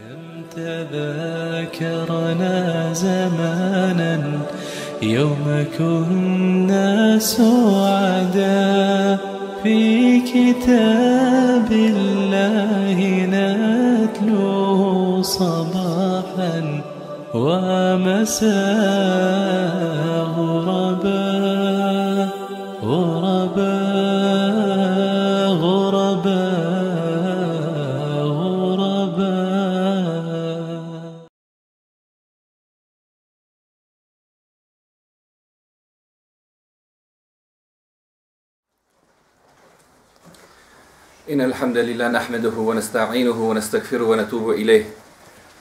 كم تذاكرنا زمانا يوم كنا سعدا في كتاب الله نتلوه صباحا ومساء غربا إن الحمد لله نحمده ونستعينه ونستغفره ونتوب إليه.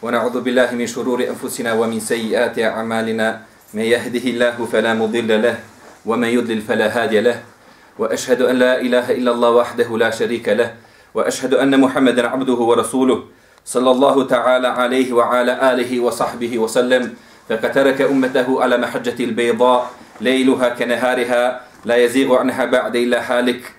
ونعوذ بالله من شرور أنفسنا ومن سيئات أعمالنا. من يهده الله فلا مضل له ومن يضلل فلا هادي له. وأشهد أن لا إله إلا الله وحده لا شريك له. وأشهد أن محمدا عبده ورسوله صلى الله تعالى عليه وعلى آله وصحبه وسلم. فقد ترك أمته على محجة البيضاء ليلها كنهارها لا يزيغ عنها بعد إلا حالك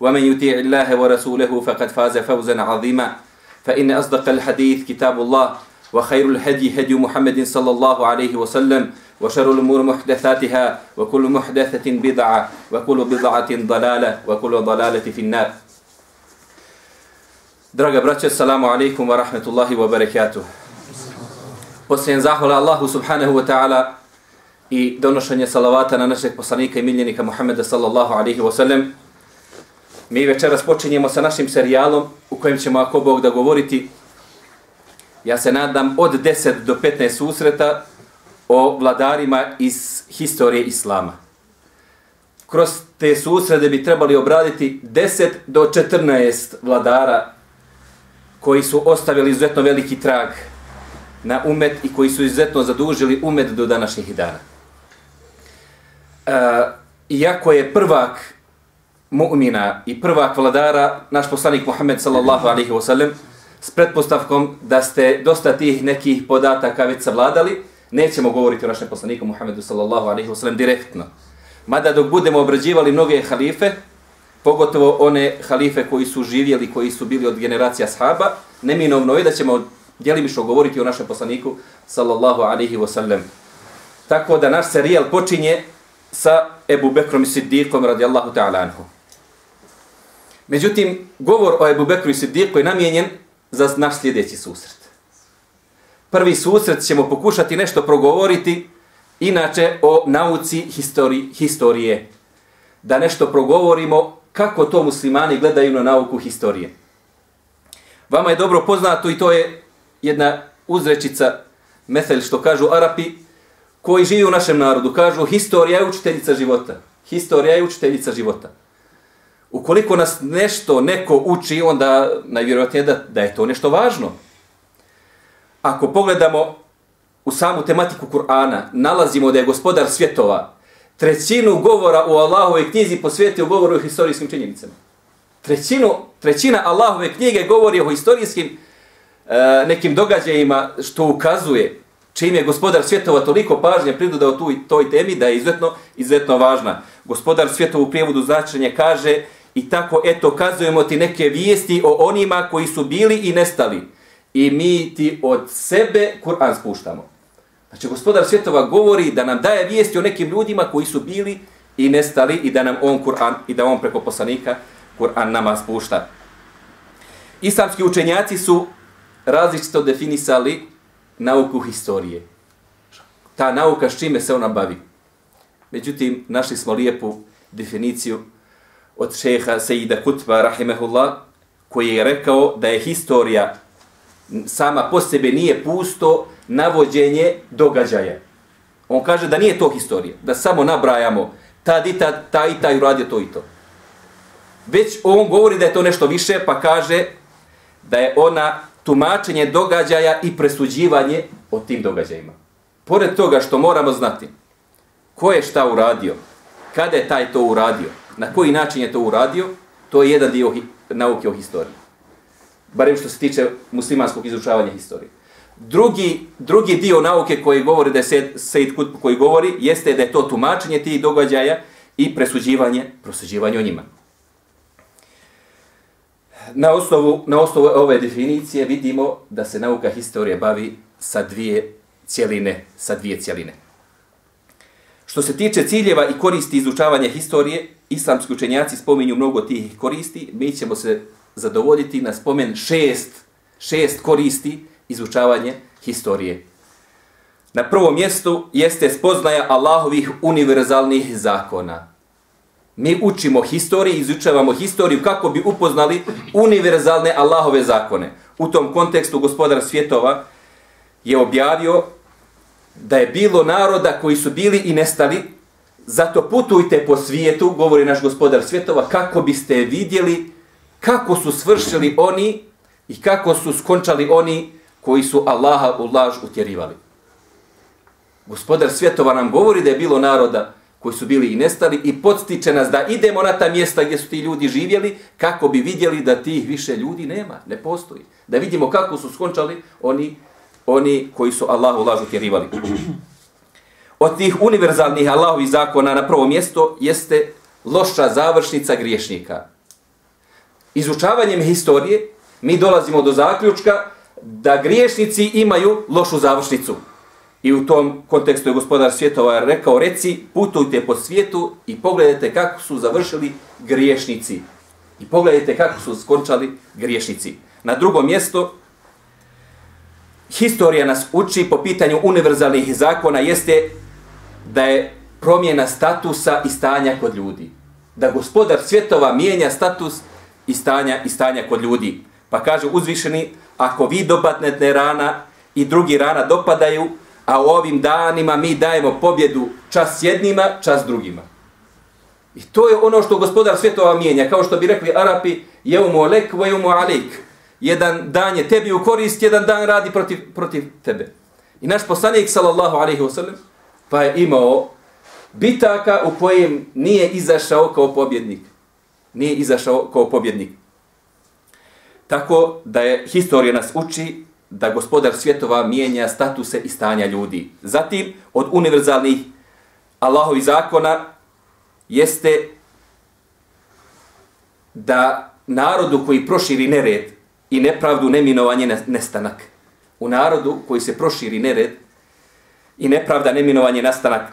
ومن يطيع الله ورسوله فقد فاز فوزا عظيما. فإن أصدق الحديث كتاب الله وخير الهدي هدي محمد صلى الله عليه وسلم وشر الأمور محدثاتها وكل محدثة بدعة وكل بضعة ضلالة وكل ضلالة في النار. دراجة براتش السلام عليكم ورحمة الله وبركاته. وسين زحول الله سبحانه وتعالى i donošenje salavata na našeg poslanika i miljenika Muhammeda sallallahu alaihi wasallam Mi večeras počinjemo sa našim serijalom u kojem ćemo ako Bog da govoriti ja se nadam od 10 do 15 susreta o vladarima iz historije Islama. Kroz te susrede bi trebali obraditi 10 do 14 vladara koji su ostavili izuzetno veliki trag na umet i koji su izuzetno zadužili umet do današnjih dana. E, iako je prvak mu'mina i prvak vladara naš poslanik Muhammed sallallahu alaihi wa sallam s pretpostavkom da ste dosta tih nekih podataka već savladali, nećemo govoriti o našem poslaniku Muhammedu sallallahu alaihi wa sallam direktno. Mada dok budemo obrađivali mnoge halife, pogotovo one halife koji su živjeli, koji su bili od generacija sahaba, neminovno je da ćemo djelimišno govoriti o našem poslaniku sallallahu alaihi wa sallam. Tako da naš serijal počinje sa Ebu Bekrom i Siddiqom radijallahu ta'ala anhu. Međutim, govor o Ebu Bekru i Siddiqu je namijenjen za naš sljedeći susret. Prvi susret ćemo pokušati nešto progovoriti, inače o nauci histori historije. Da nešto progovorimo kako to muslimani gledaju na nauku historije. Vama je dobro poznato i to je jedna uzrečica, metel što kažu Arapi, koji živi u našem narodu. Kažu, historija je učiteljica života. Historija je učiteljica života. Ukoliko nas nešto neko uči, onda najvjerojatnije da, da je to nešto važno. Ako pogledamo u samu tematiku Kur'ana, nalazimo da je gospodar svjetova trećinu govora u Allahove knjizi posvijetio govoru o historijskim činjenicama. Trećinu, trećina Allahove knjige govori o historijskim e, nekim događajima što ukazuje čim je gospodar svjetova toliko pažnje pridodao tu toj temi da je izuzetno, izuzetno važna. Gospodar svjetova u prijevodu značenje kaže i tako eto kazujemo ti neke vijesti o onima koji su bili i nestali. I mi ti od sebe Kur'an spuštamo. Znači, gospodar svjetova govori da nam daje vijesti o nekim ljudima koji su bili i nestali i da nam on Kur'an i da on preko poslanika Kur'an nama spušta. Islamski učenjaci su različito definisali nauku historije. Ta nauka s čime se ona bavi. Međutim, našli smo lijepu definiciju od šeha Sejida Kutba, rahimehullah, koji je rekao da je historija sama po sebe nije pusto navođenje događaja. On kaže da nije to historija, da samo nabrajamo tad i tad, ta i taj uradio to i to. Već on govori da je to nešto više, pa kaže da je ona tumačenje događaja i presuđivanje o tim događajima. Pored toga što moramo znati ko je šta uradio, kada je taj to uradio, na koji način je to uradio, to je jedan dio nauke o historiji. Barem što se tiče muslimanskog izučavanja historije. Drugi, drugi dio nauke koji govori da je Sejid Kutb koji govori jeste da je to tumačenje tih događaja i presuđivanje, prosuđivanje o njima. Na osnovu, na osnovu ove definicije vidimo da se nauka historije bavi sa dvije cjeline, sa dvije cjeline. Što se tiče ciljeva i koristi izučavanja historije, islamski učenjaci spominju mnogo tih koristi, mi ćemo se zadovoljiti na spomen šest, šest koristi izučavanje historije. Na prvom mjestu jeste spoznaja Allahovih univerzalnih zakona. Mi učimo historiju, izučavamo historiju kako bi upoznali univerzalne Allahove zakone. U tom kontekstu gospodar svjetova je objavio da je bilo naroda koji su bili i nestali, zato putujte po svijetu, govori naš gospodar svjetova, kako biste vidjeli kako su svršili oni i kako su skončali oni koji su Allaha u laž utjerivali. Gospodar svjetova nam govori da je bilo naroda koji su bili i nestali i podstiče nas da idemo na ta mjesta gdje su ti ljudi živjeli kako bi vidjeli da tih više ljudi nema, ne postoji. Da vidimo kako su skončali oni oni koji su Allahu lažu tjerivali. Od tih univerzalnih Allahovih zakona na prvo mjesto jeste loša završnica griješnika. Izučavanjem historije mi dolazimo do zaključka da griješnici imaju lošu završnicu. I u tom kontekstu je gospodar svjetova rekao, reci, putujte po svijetu i pogledajte kako su završili griješnici. I pogledajte kako su skončali griješnici. Na drugo mjesto, historija nas uči po pitanju univerzalnih zakona jeste da je promjena statusa i stanja kod ljudi. Da gospodar svjetova mijenja status i stanja i stanja kod ljudi. Pa kaže uzvišeni, ako vi dopadnete rana i drugi rana dopadaju, a u ovim danima mi dajemo pobjedu čas jednima, čas drugima. I to je ono što gospodar svjetova mijenja. Kao što bi rekli Arapi, jeumu alek, vejumu alik jedan dan je tebi u korist, jedan dan radi protiv, protiv tebe. I naš poslanik, sallallahu alaihi wasallam, pa je imao bitaka u kojem nije izašao kao pobjednik. Nije izašao kao pobjednik. Tako da je historija nas uči da gospodar svjetova mijenja statuse i stanja ljudi. Zatim, od univerzalnih Allahovi zakona jeste da narodu koji proširi nered, i nepravdu neminovanje nestanak. U narodu koji se proširi nered i nepravda neminovanje nastanak,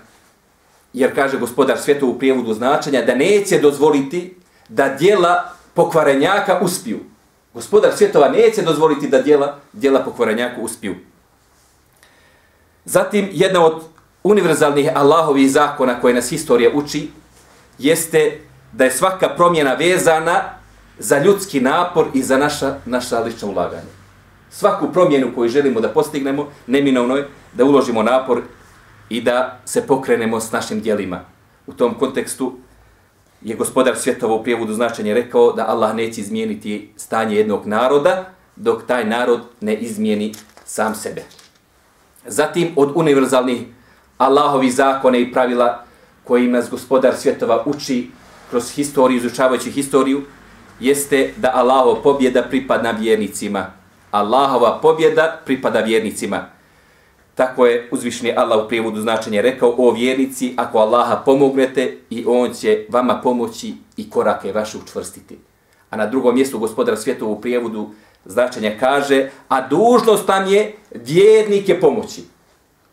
jer kaže gospodar svjetu u prijevodu značenja, da neće dozvoliti da dijela pokvarenjaka uspiju. Gospodar svjetova neće dozvoliti da dijela, dijela pokvarenjaka uspiju. Zatim, jedna od univerzalnih Allahovih zakona koje nas historija uči, jeste da je svaka promjena vezana za ljudski napor i za naša, naša lična ulaganja. Svaku promjenu koju želimo da postignemo, neminovno je da uložimo napor i da se pokrenemo s našim dijelima. U tom kontekstu je gospodar svjetova u prijevodu značenja rekao da Allah neće izmijeniti stanje jednog naroda dok taj narod ne izmijeni sam sebe. Zatim od univerzalnih Allahovi zakone i pravila kojim nas gospodar svjetova uči kroz historiju, izučavajući historiju, jeste da Allahova pobjeda pripada vjernicima. Allahova pobjeda pripada vjernicima. Tako je uzvišni Allah u prijevodu značenja rekao, o vjernici, ako Allaha pomognete i On će vama pomoći i korake vaše učvrstiti. A na drugom mjestu gospodar svjetova u prijevodu značenja kaže, a dužnost tam je vjernike pomoći.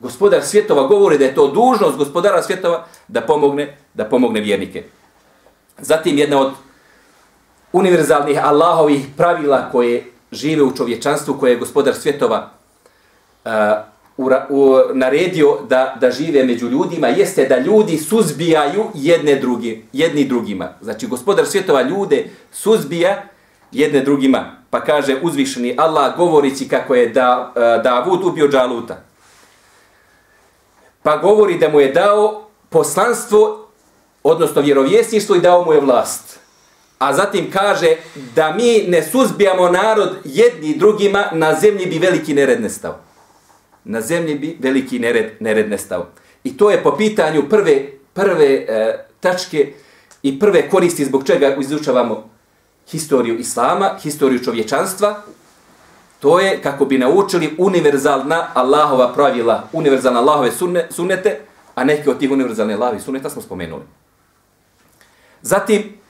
Gospodar svjetova govori da je to dužnost gospodara svjetova da pomogne, da pomogne vjernike. Zatim jedna od univerzalnih Allahovih pravila koje žive u čovječanstvu, koje je gospodar svjetova e, uh, u, u, naredio da, da žive među ljudima, jeste da ljudi suzbijaju jedne drugi, jedni drugima. Znači, gospodar svjetova ljude suzbija jedne drugima. Pa kaže uzvišeni Allah govorići kako je da, uh, Davud ubio Džaluta. Pa govori da mu je dao poslanstvo, odnosno vjerovjesništvo i dao mu je vlast a zatim kaže da mi ne suzbijamo narod jedni drugima, na zemlji bi veliki nered nestao. na zemlji bi veliki nered, nered nestao. I to je po pitanju prve, prve e, tačke i prve koristi zbog čega izučavamo historiju Islama, historiju čovječanstva, to je kako bi naučili univerzalna Allahova pravila, univerzalna Allahove sunne, sunnete, a neke od tih univerzalne Allahove sunneta smo spomenuli. Zatim,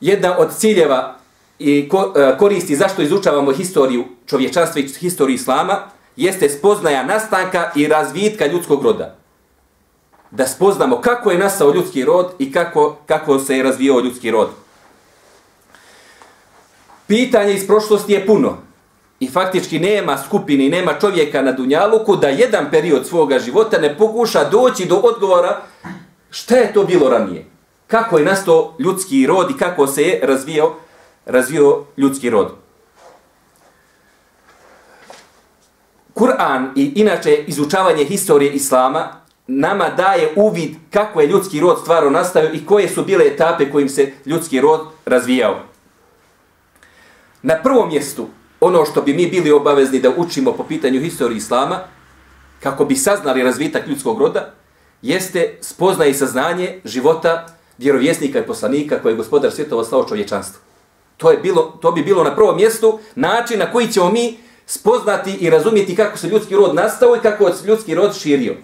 jedna od ciljeva i e, koristi zašto izučavamo historiju čovječanstva i historiju Islama, jeste spoznaja nastanka i razvitka ljudskog roda. Da spoznamo kako je nastao ljudski rod i kako, kako se je razvijao ljudski rod. Pitanje iz prošlosti je puno. I faktički nema skupine i nema čovjeka na Dunjaluku da jedan period svoga života ne pokuša doći do odgovora šta je to bilo ranije. Kako je nastao ljudski rod i kako se je razvio, razvio ljudski rod. Kur'an i inače izučavanje historije Islama nama daje uvid kako je ljudski rod stvarno nastavio i koje su bile etape kojim se ljudski rod razvijao. Na prvom mjestu, ono što bi mi bili obavezni da učimo po pitanju historije Islama, kako bi saznali razvitak ljudskog roda, jeste spozna i saznanje života vjerovjesnika i poslanika koje je gospodar svjetova slao čovječanstvu. To, je bilo, to bi bilo na prvom mjestu način na koji ćemo mi spoznati i razumjeti kako se ljudski rod nastao i kako se ljudski rod širio.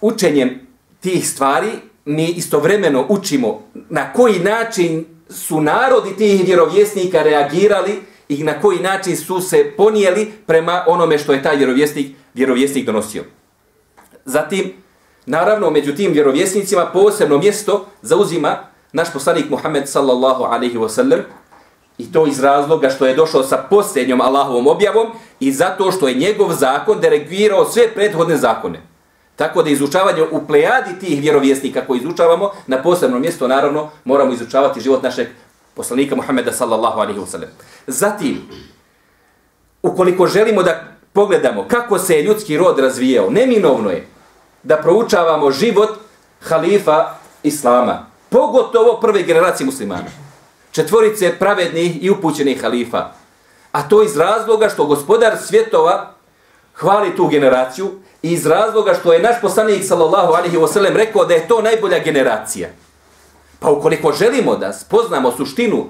Učenjem tih stvari mi istovremeno učimo na koji način su narodi tih vjerovjesnika reagirali i na koji način su se ponijeli prema onome što je taj vjerovjesnik, vjerovjesnik donosio. Zatim, naravno, među tim vjerovjesnicima posebno mjesto zauzima naš poslanik Muhammed sallallahu alaihi wa sallam i to iz razloga što je došao sa posljednjom Allahovom objavom i zato što je njegov zakon deregvirao sve prethodne zakone. Tako da izučavanje u plejadi tih vjerovjesnika koji izučavamo, na posebno mjesto naravno moramo izučavati život našeg poslanika Muhammeda sallallahu alaihi wa sallam. Zatim, ukoliko želimo da pogledamo kako se je ljudski rod razvijao, neminovno je da proučavamo život halifa Islama, pogotovo prve generacije muslimana, četvorice pravednih i upućenih halifa. A to iz razloga što gospodar svjetova hvali tu generaciju i iz razloga što je naš poslanik sallallahu alaihi wasallam rekao da je to najbolja generacija. Pa ukoliko želimo da spoznamo suštinu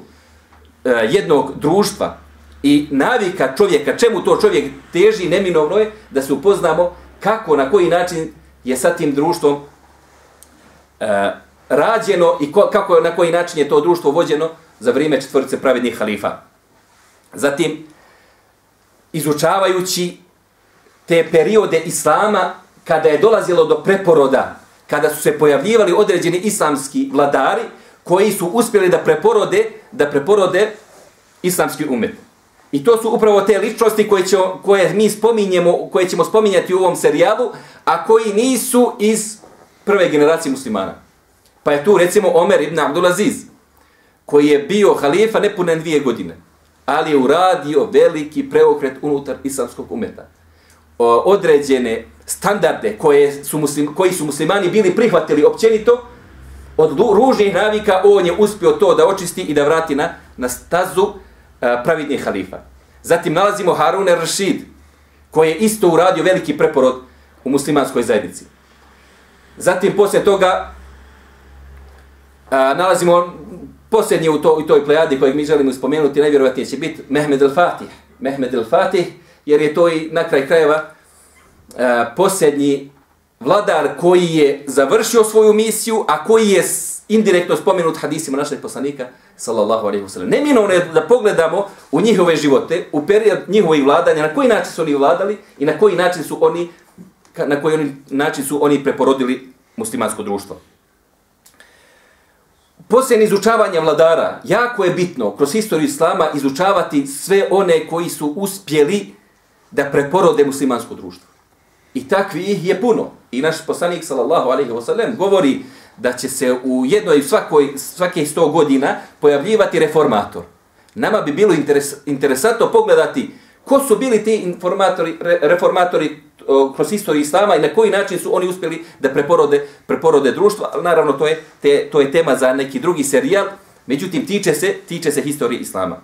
e, jednog društva i navika čovjeka, čemu to čovjek teži, neminovno je da se upoznamo kako, na koji način je sa tim društvom uh, rađeno i ko, kako na koji način je to društvo vođeno za vrijeme četvrce pravednih halifa. Zatim, izučavajući te periode islama kada je dolazilo do preporoda, kada su se pojavljivali određeni islamski vladari koji su uspjeli da preporode, da preporode islamski umet. I to su upravo te ličnosti koje, će, koje mi spominjemo, koje ćemo spominjati u ovom serijalu, a koji nisu iz prve generacije muslimana. Pa je tu recimo Omer ibn Abdulaziz, koji je bio halifa nepune dvije godine, ali je uradio veliki preokret unutar islamskog umeta određene standarde koje su muslim, koji su muslimani bili prihvatili općenito od ružnih navika, on je uspio to da očisti i da vrati na, na stazu pravidni halifa. Zatim nalazimo Harun Rashid, koji je isto uradio veliki preporod u muslimanskoj zajednici. Zatim poslije toga a, nalazimo posljednji u, to, u toj plejadi kojeg mi želimo spomenuti, najvjerovatnije će biti Mehmed el-Fatih. Mehmed el-Fatih, jer je to i na kraj krajeva uh, posljednji vladar koji je završio svoju misiju, a koji je indirektno spomenut hadisima našeg poslanika, sallallahu alaihi wasallam. Neminovno je da pogledamo u njihove živote, u period njihovih vladanja, na koji način su oni vladali i na koji način su oni, na koji oni, način su oni preporodili muslimansko društvo. Poslije izučavanja vladara, jako je bitno kroz istoriju Islama izučavati sve one koji su uspjeli da preporode muslimansko društvo. I takvi ih je puno. I naš poslanik sallallahu alaihi wasallam, govori da će se u jednoj svakoj svake 100 godina pojavljivati reformator. Nama bi bilo interes, interesantno pogledati ko su bili ti informatori, re, reformatori o, kroz istoriju islama i na koji način su oni uspjeli da preporode, preporode društvo. Ali naravno to je, te, to je tema za neki drugi serijal. Međutim, tiče se, tiče se historije islama.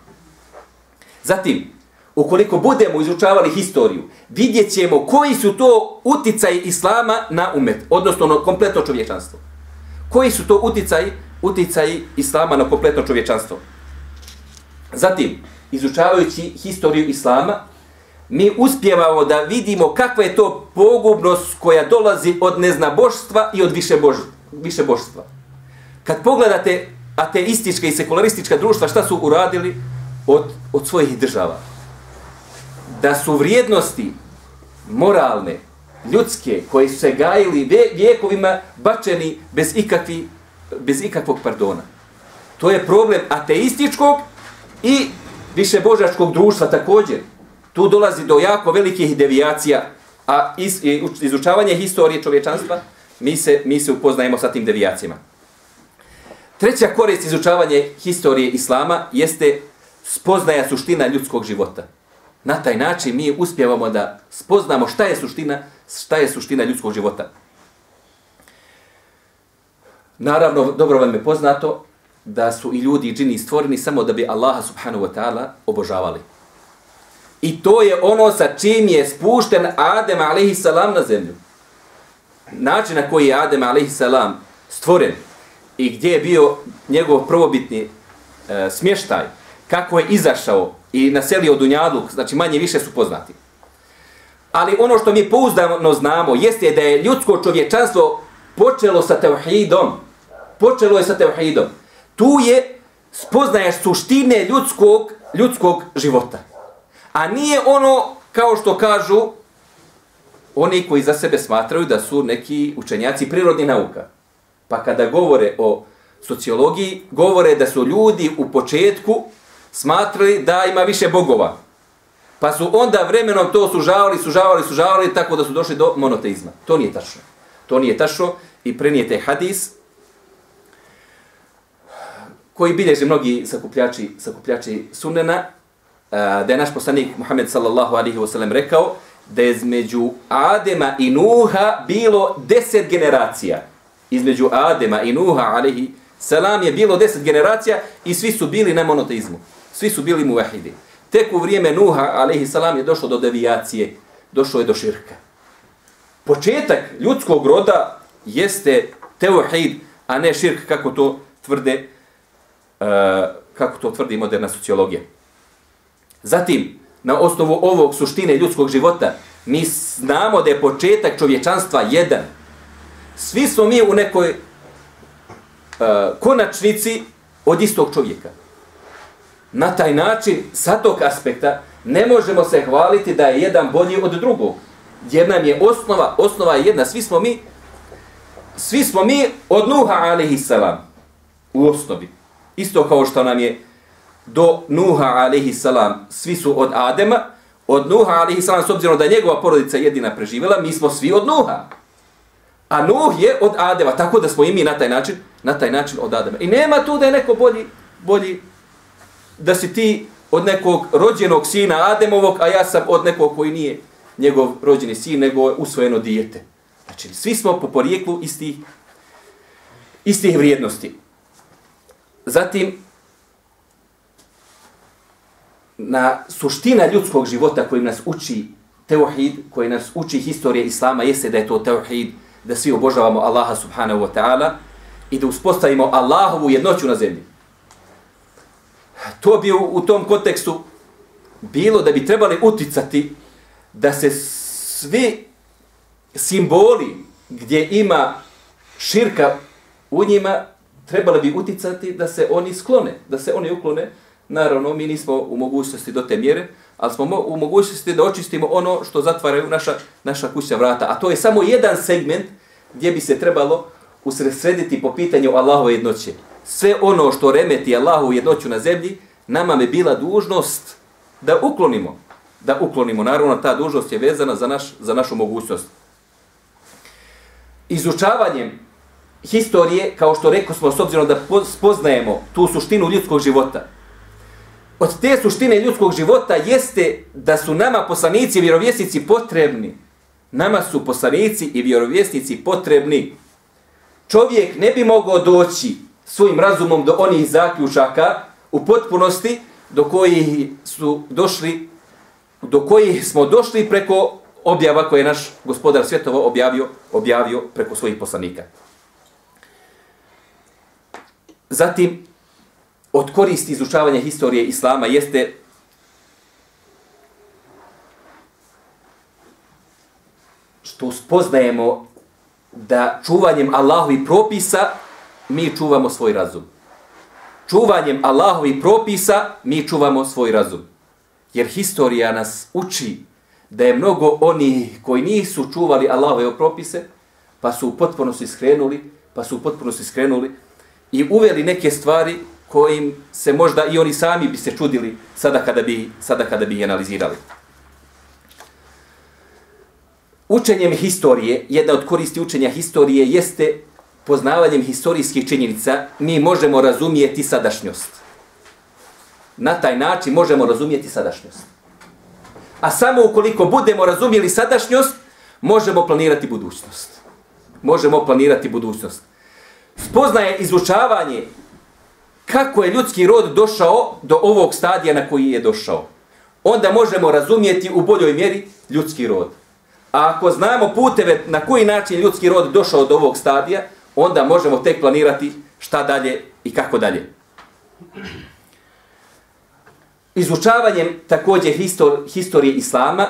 Zatim, ukoliko budemo izučavali historiju, vidjet ćemo koji su to uticaj Islama na umet, odnosno na kompletno čovječanstvo. Koji su to uticaji, uticaji Islama na kompletno čovječanstvo. Zatim, izučavajući historiju Islama, mi uspjevamo da vidimo kakva je to pogubnost koja dolazi od neznaboštva i od više, bož, više božstva. Kad pogledate ateistička i sekularistička društva, šta su uradili od, od svojih država? Da su vrijednosti moralne, ljudske, koji su se gajili vijekovima, bačeni bez, ikakvi, bez ikakvog pardona. To je problem ateističkog i više božačkog društva također. Tu dolazi do jako velikih devijacija, a iz, izučavanje historije čovječanstva, mi se, mi se upoznajemo sa tim devijacijama. Treća korist izučavanje historije Islama jeste spoznaja suština ljudskog života. Na taj način mi uspjevamo da spoznamo šta je suština, šta je suština ljudskog života. Naravno, dobro vam je poznato da su i ljudi i džini stvoreni samo da bi Allaha subhanahu wa ta'ala obožavali. I to je ono sa čim je spušten Adem alaihi salam na zemlju. Način na koji je Adem alaihi salam stvoren i gdje je bio njegov prvobitni e, smještaj, kako je izašao i naselio Dunjaluk, znači manje više su poznati. Ali ono što mi pouzdano znamo jeste da je ljudsko čovječanstvo počelo sa tevhidom. Počelo je sa tevhidom. Tu je spoznaje suštine ljudskog, ljudskog života. A nije ono, kao što kažu, oni koji za sebe smatraju da su neki učenjaci prirodnih nauka. Pa kada govore o sociologiji, govore da su ljudi u početku smatrali da ima više bogova. Pa su onda vremenom to sužavali, sužavali, sužavali, tako da su došli do monoteizma. To nije tačno. To nije tačno i prenijete hadis koji bilježe mnogi sakupljači, sakupljači sunnena, da je naš poslanik Muhammed sallallahu alihi wasallam rekao da je između Adema i Nuha bilo deset generacija. Između Adema i Nuha alihi salam je bilo deset generacija i svi su bili na monoteizmu. Svi su bili muvahidi. Tek u vrijeme Nuha alaihi salam je došlo do devijacije, došlo je do širka. Početak ljudskog roda jeste teuhid, a ne širk kako to tvrde uh, kako to tvrdi moderna sociologija. Zatim, na osnovu ovog suštine ljudskog života, mi znamo da je početak čovječanstva jedan. Svi smo mi u nekoj uh, konačnici od istog čovjeka. Na taj način, sa tog aspekta, ne možemo se hvaliti da je jedan bolji od drugog. Jer nam je osnova, osnova je jedna. Svi smo mi, svi smo mi od Nuha alaihissalam u osnovi. Isto kao što nam je do Nuha alaihissalam, svi su od Adema, od Nuha alaihissalam, s obzirom da je njegova porodica jedina preživjela, mi smo svi od Nuha. A Nuh je od Adema, tako da smo i mi na taj način, na taj način od Adema. I nema tu da je neko bolji, bolji da si ti od nekog rođenog sina Ademovog, a ja sam od nekog koji nije njegov rođeni sin, nego usvojeno dijete. Znači, svi smo po porijeklu istih, istih vrijednosti. Zatim, na suština ljudskog života koji nas uči teuhid, koji nas uči historije Islama, jeste da je to teuhid, da svi obožavamo Allaha subhanahu wa ta'ala i da uspostavimo Allahovu jednoću na zemlji. To bi u, u tom kontekstu bilo da bi trebali uticati da se svi simboli gdje ima širka u njima trebali bi uticati da se oni sklone, da se oni uklone Naravno, mi nismo u mogućnosti do te mjere, ali smo u mogućnosti da očistimo ono što zatvaraju naša, naša kuća vrata. A to je samo jedan segment gdje bi se trebalo usredsrediti po pitanju Allahove jednoće. Sve ono što remeti Allahovu jednoću na zemlji, nama je bila dužnost da uklonimo. Da uklonimo. Naravno, ta dužnost je vezana za, naš, za našu mogućnost. Izučavanjem historije, kao što rekao smo, s obzirom da spoznajemo tu suštinu ljudskog života, od te suštine ljudskog života jeste da su nama poslanici i vjerovjesnici potrebni. Nama su poslanici i vjerovjesnici potrebni. Čovjek ne bi mogao doći svojim razumom do onih zaključaka u potpunosti do kojih su došli do kojih smo došli preko objava koje je naš gospodar svjetova objavio, objavio preko svojih poslanika. Zatim, od koristi izučavanja historije Islama jeste što spoznajemo da čuvanjem Allahovi propisa mi čuvamo svoj razum. Čuvanjem Allahovi propisa mi čuvamo svoj razum. Jer historija nas uči da je mnogo oni koji nisu čuvali Allahove propise, pa su u potpunosti skrenuli, pa su u potpunosti skrenuli i uveli neke stvari kojim se možda i oni sami bi se čudili sada kada bi, sada kada bi analizirali. Učenjem historije, jedna od koristi učenja historije jeste poznavanjem historijskih činjenica mi možemo razumijeti sadašnjost. Na taj način možemo razumijeti sadašnjost. A samo ukoliko budemo razumijeli sadašnjost, možemo planirati budućnost. Možemo planirati budućnost. Spoznaje izučavanje kako je ljudski rod došao do ovog stadija na koji je došao. Onda možemo razumijeti u boljoj mjeri ljudski rod. A ako znamo puteve na koji način ljudski rod došao do ovog stadija, onda možemo tek planirati šta dalje i kako dalje. Izučavanjem također histor, historije Islama,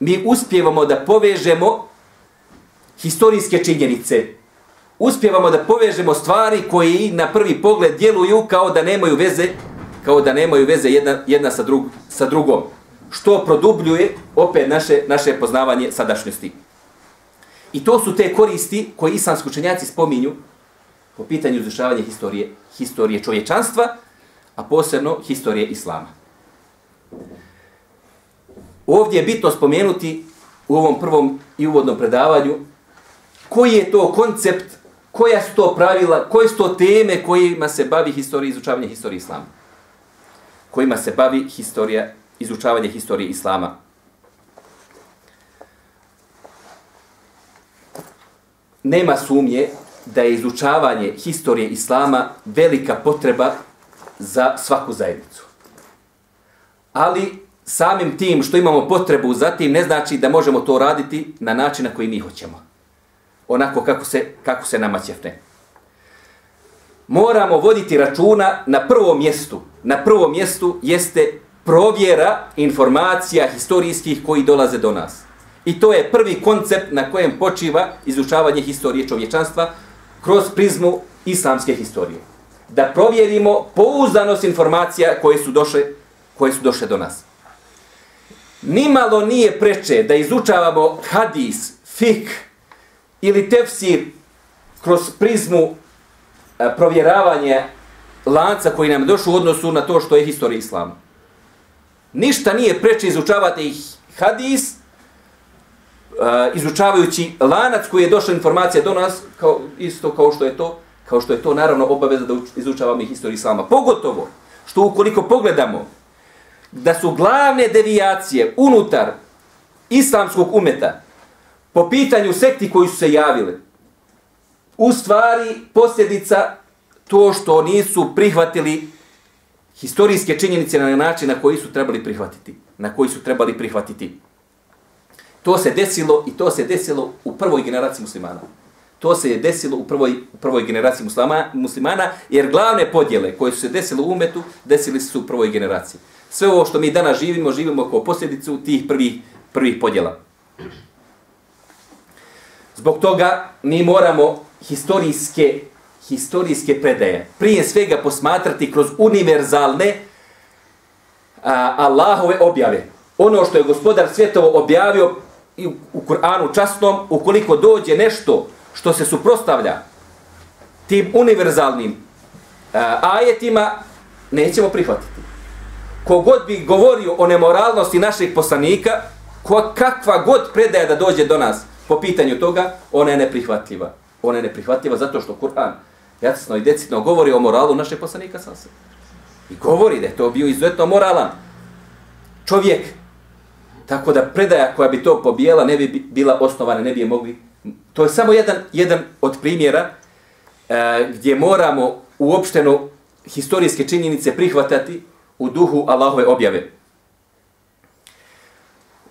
mi uspjevamo da povežemo historijske činjenice. Uspjevamo da povežemo stvari koji na prvi pogled djeluju kao da nemaju veze, kao da nemaju veze jedna, jedna sa, drug, sa drugom. Što produbljuje opet naše, naše poznavanje sadašnjosti. I to su te koristi koje islamski učenjaci spominju po pitanju izučavanja historije, historije čovječanstva, a posebno historije islama. Ovdje je bitno spomenuti u ovom prvom i uvodnom predavanju koji je to koncept, koja su to pravila, koje su to teme kojima se bavi historija izučavanja historije islama. Kojima se bavi historija izučavanje historije islama. nema sumnje da je izučavanje historije islama velika potreba za svaku zajednicu. Ali samim tim što imamo potrebu za tim ne znači da možemo to raditi na način na koji mi hoćemo. Onako kako se, kako se nama ćefne. Moramo voditi računa na prvom mjestu. Na prvom mjestu jeste provjera informacija historijskih koji dolaze do nas. I to je prvi koncept na kojem počiva izučavanje historije čovječanstva kroz prizmu islamske historije. Da provjerimo pouzdanost informacija koje su došle, koje su došle do nas. Nimalo nije preče da izučavamo hadis, fik ili tefsir kroz prizmu e, provjeravanja lanca koji nam došao u odnosu na to što je historija islama. Ništa nije preče izučavati hadis, uh, izučavajući lanac koji je došla informacija do nas, kao, isto kao što je to, kao što je to naravno obaveza da izučavamo i historiju islama. Pogotovo što ukoliko pogledamo da su glavne devijacije unutar islamskog umeta po pitanju sekti koji su se javile, u stvari posljedica to što nisu prihvatili historijske činjenice na način na koji su trebali prihvatiti. Na koji su trebali prihvatiti. To se desilo i to se desilo u prvoj generaciji muslimana. To se je desilo u prvoj, u prvoj generaciji muslima, muslimana, jer glavne podjele koje su se desile u umetu, desili su u prvoj generaciji. Sve ovo što mi danas živimo, živimo kao posljedicu tih prvih, prvih podjela. Zbog toga mi moramo historijske, historijske predaje prije svega posmatrati kroz univerzalne a, Allahove objave. Ono što je gospodar svjetovo objavio i u Kur'anu časnom, ukoliko dođe nešto što se suprostavlja tim univerzalnim a, ajetima, nećemo prihvatiti. Kogod bi govorio o nemoralnosti naših poslanika, ko, kakva god predaja da dođe do nas po pitanju toga, ona je neprihvatljiva. Ona je neprihvatljiva zato što Kur'an jasno i decidno govori o moralu naših poslanika sam se. I govori da je to bio izuzetno moralan čovjek, Tako da predaja koja bi to pobijela ne bi bila osnovana, ne bi je mogli. To je samo jedan, jedan od primjera e, gdje moramo uopšteno historijske činjenice prihvatati u duhu Allahove objave.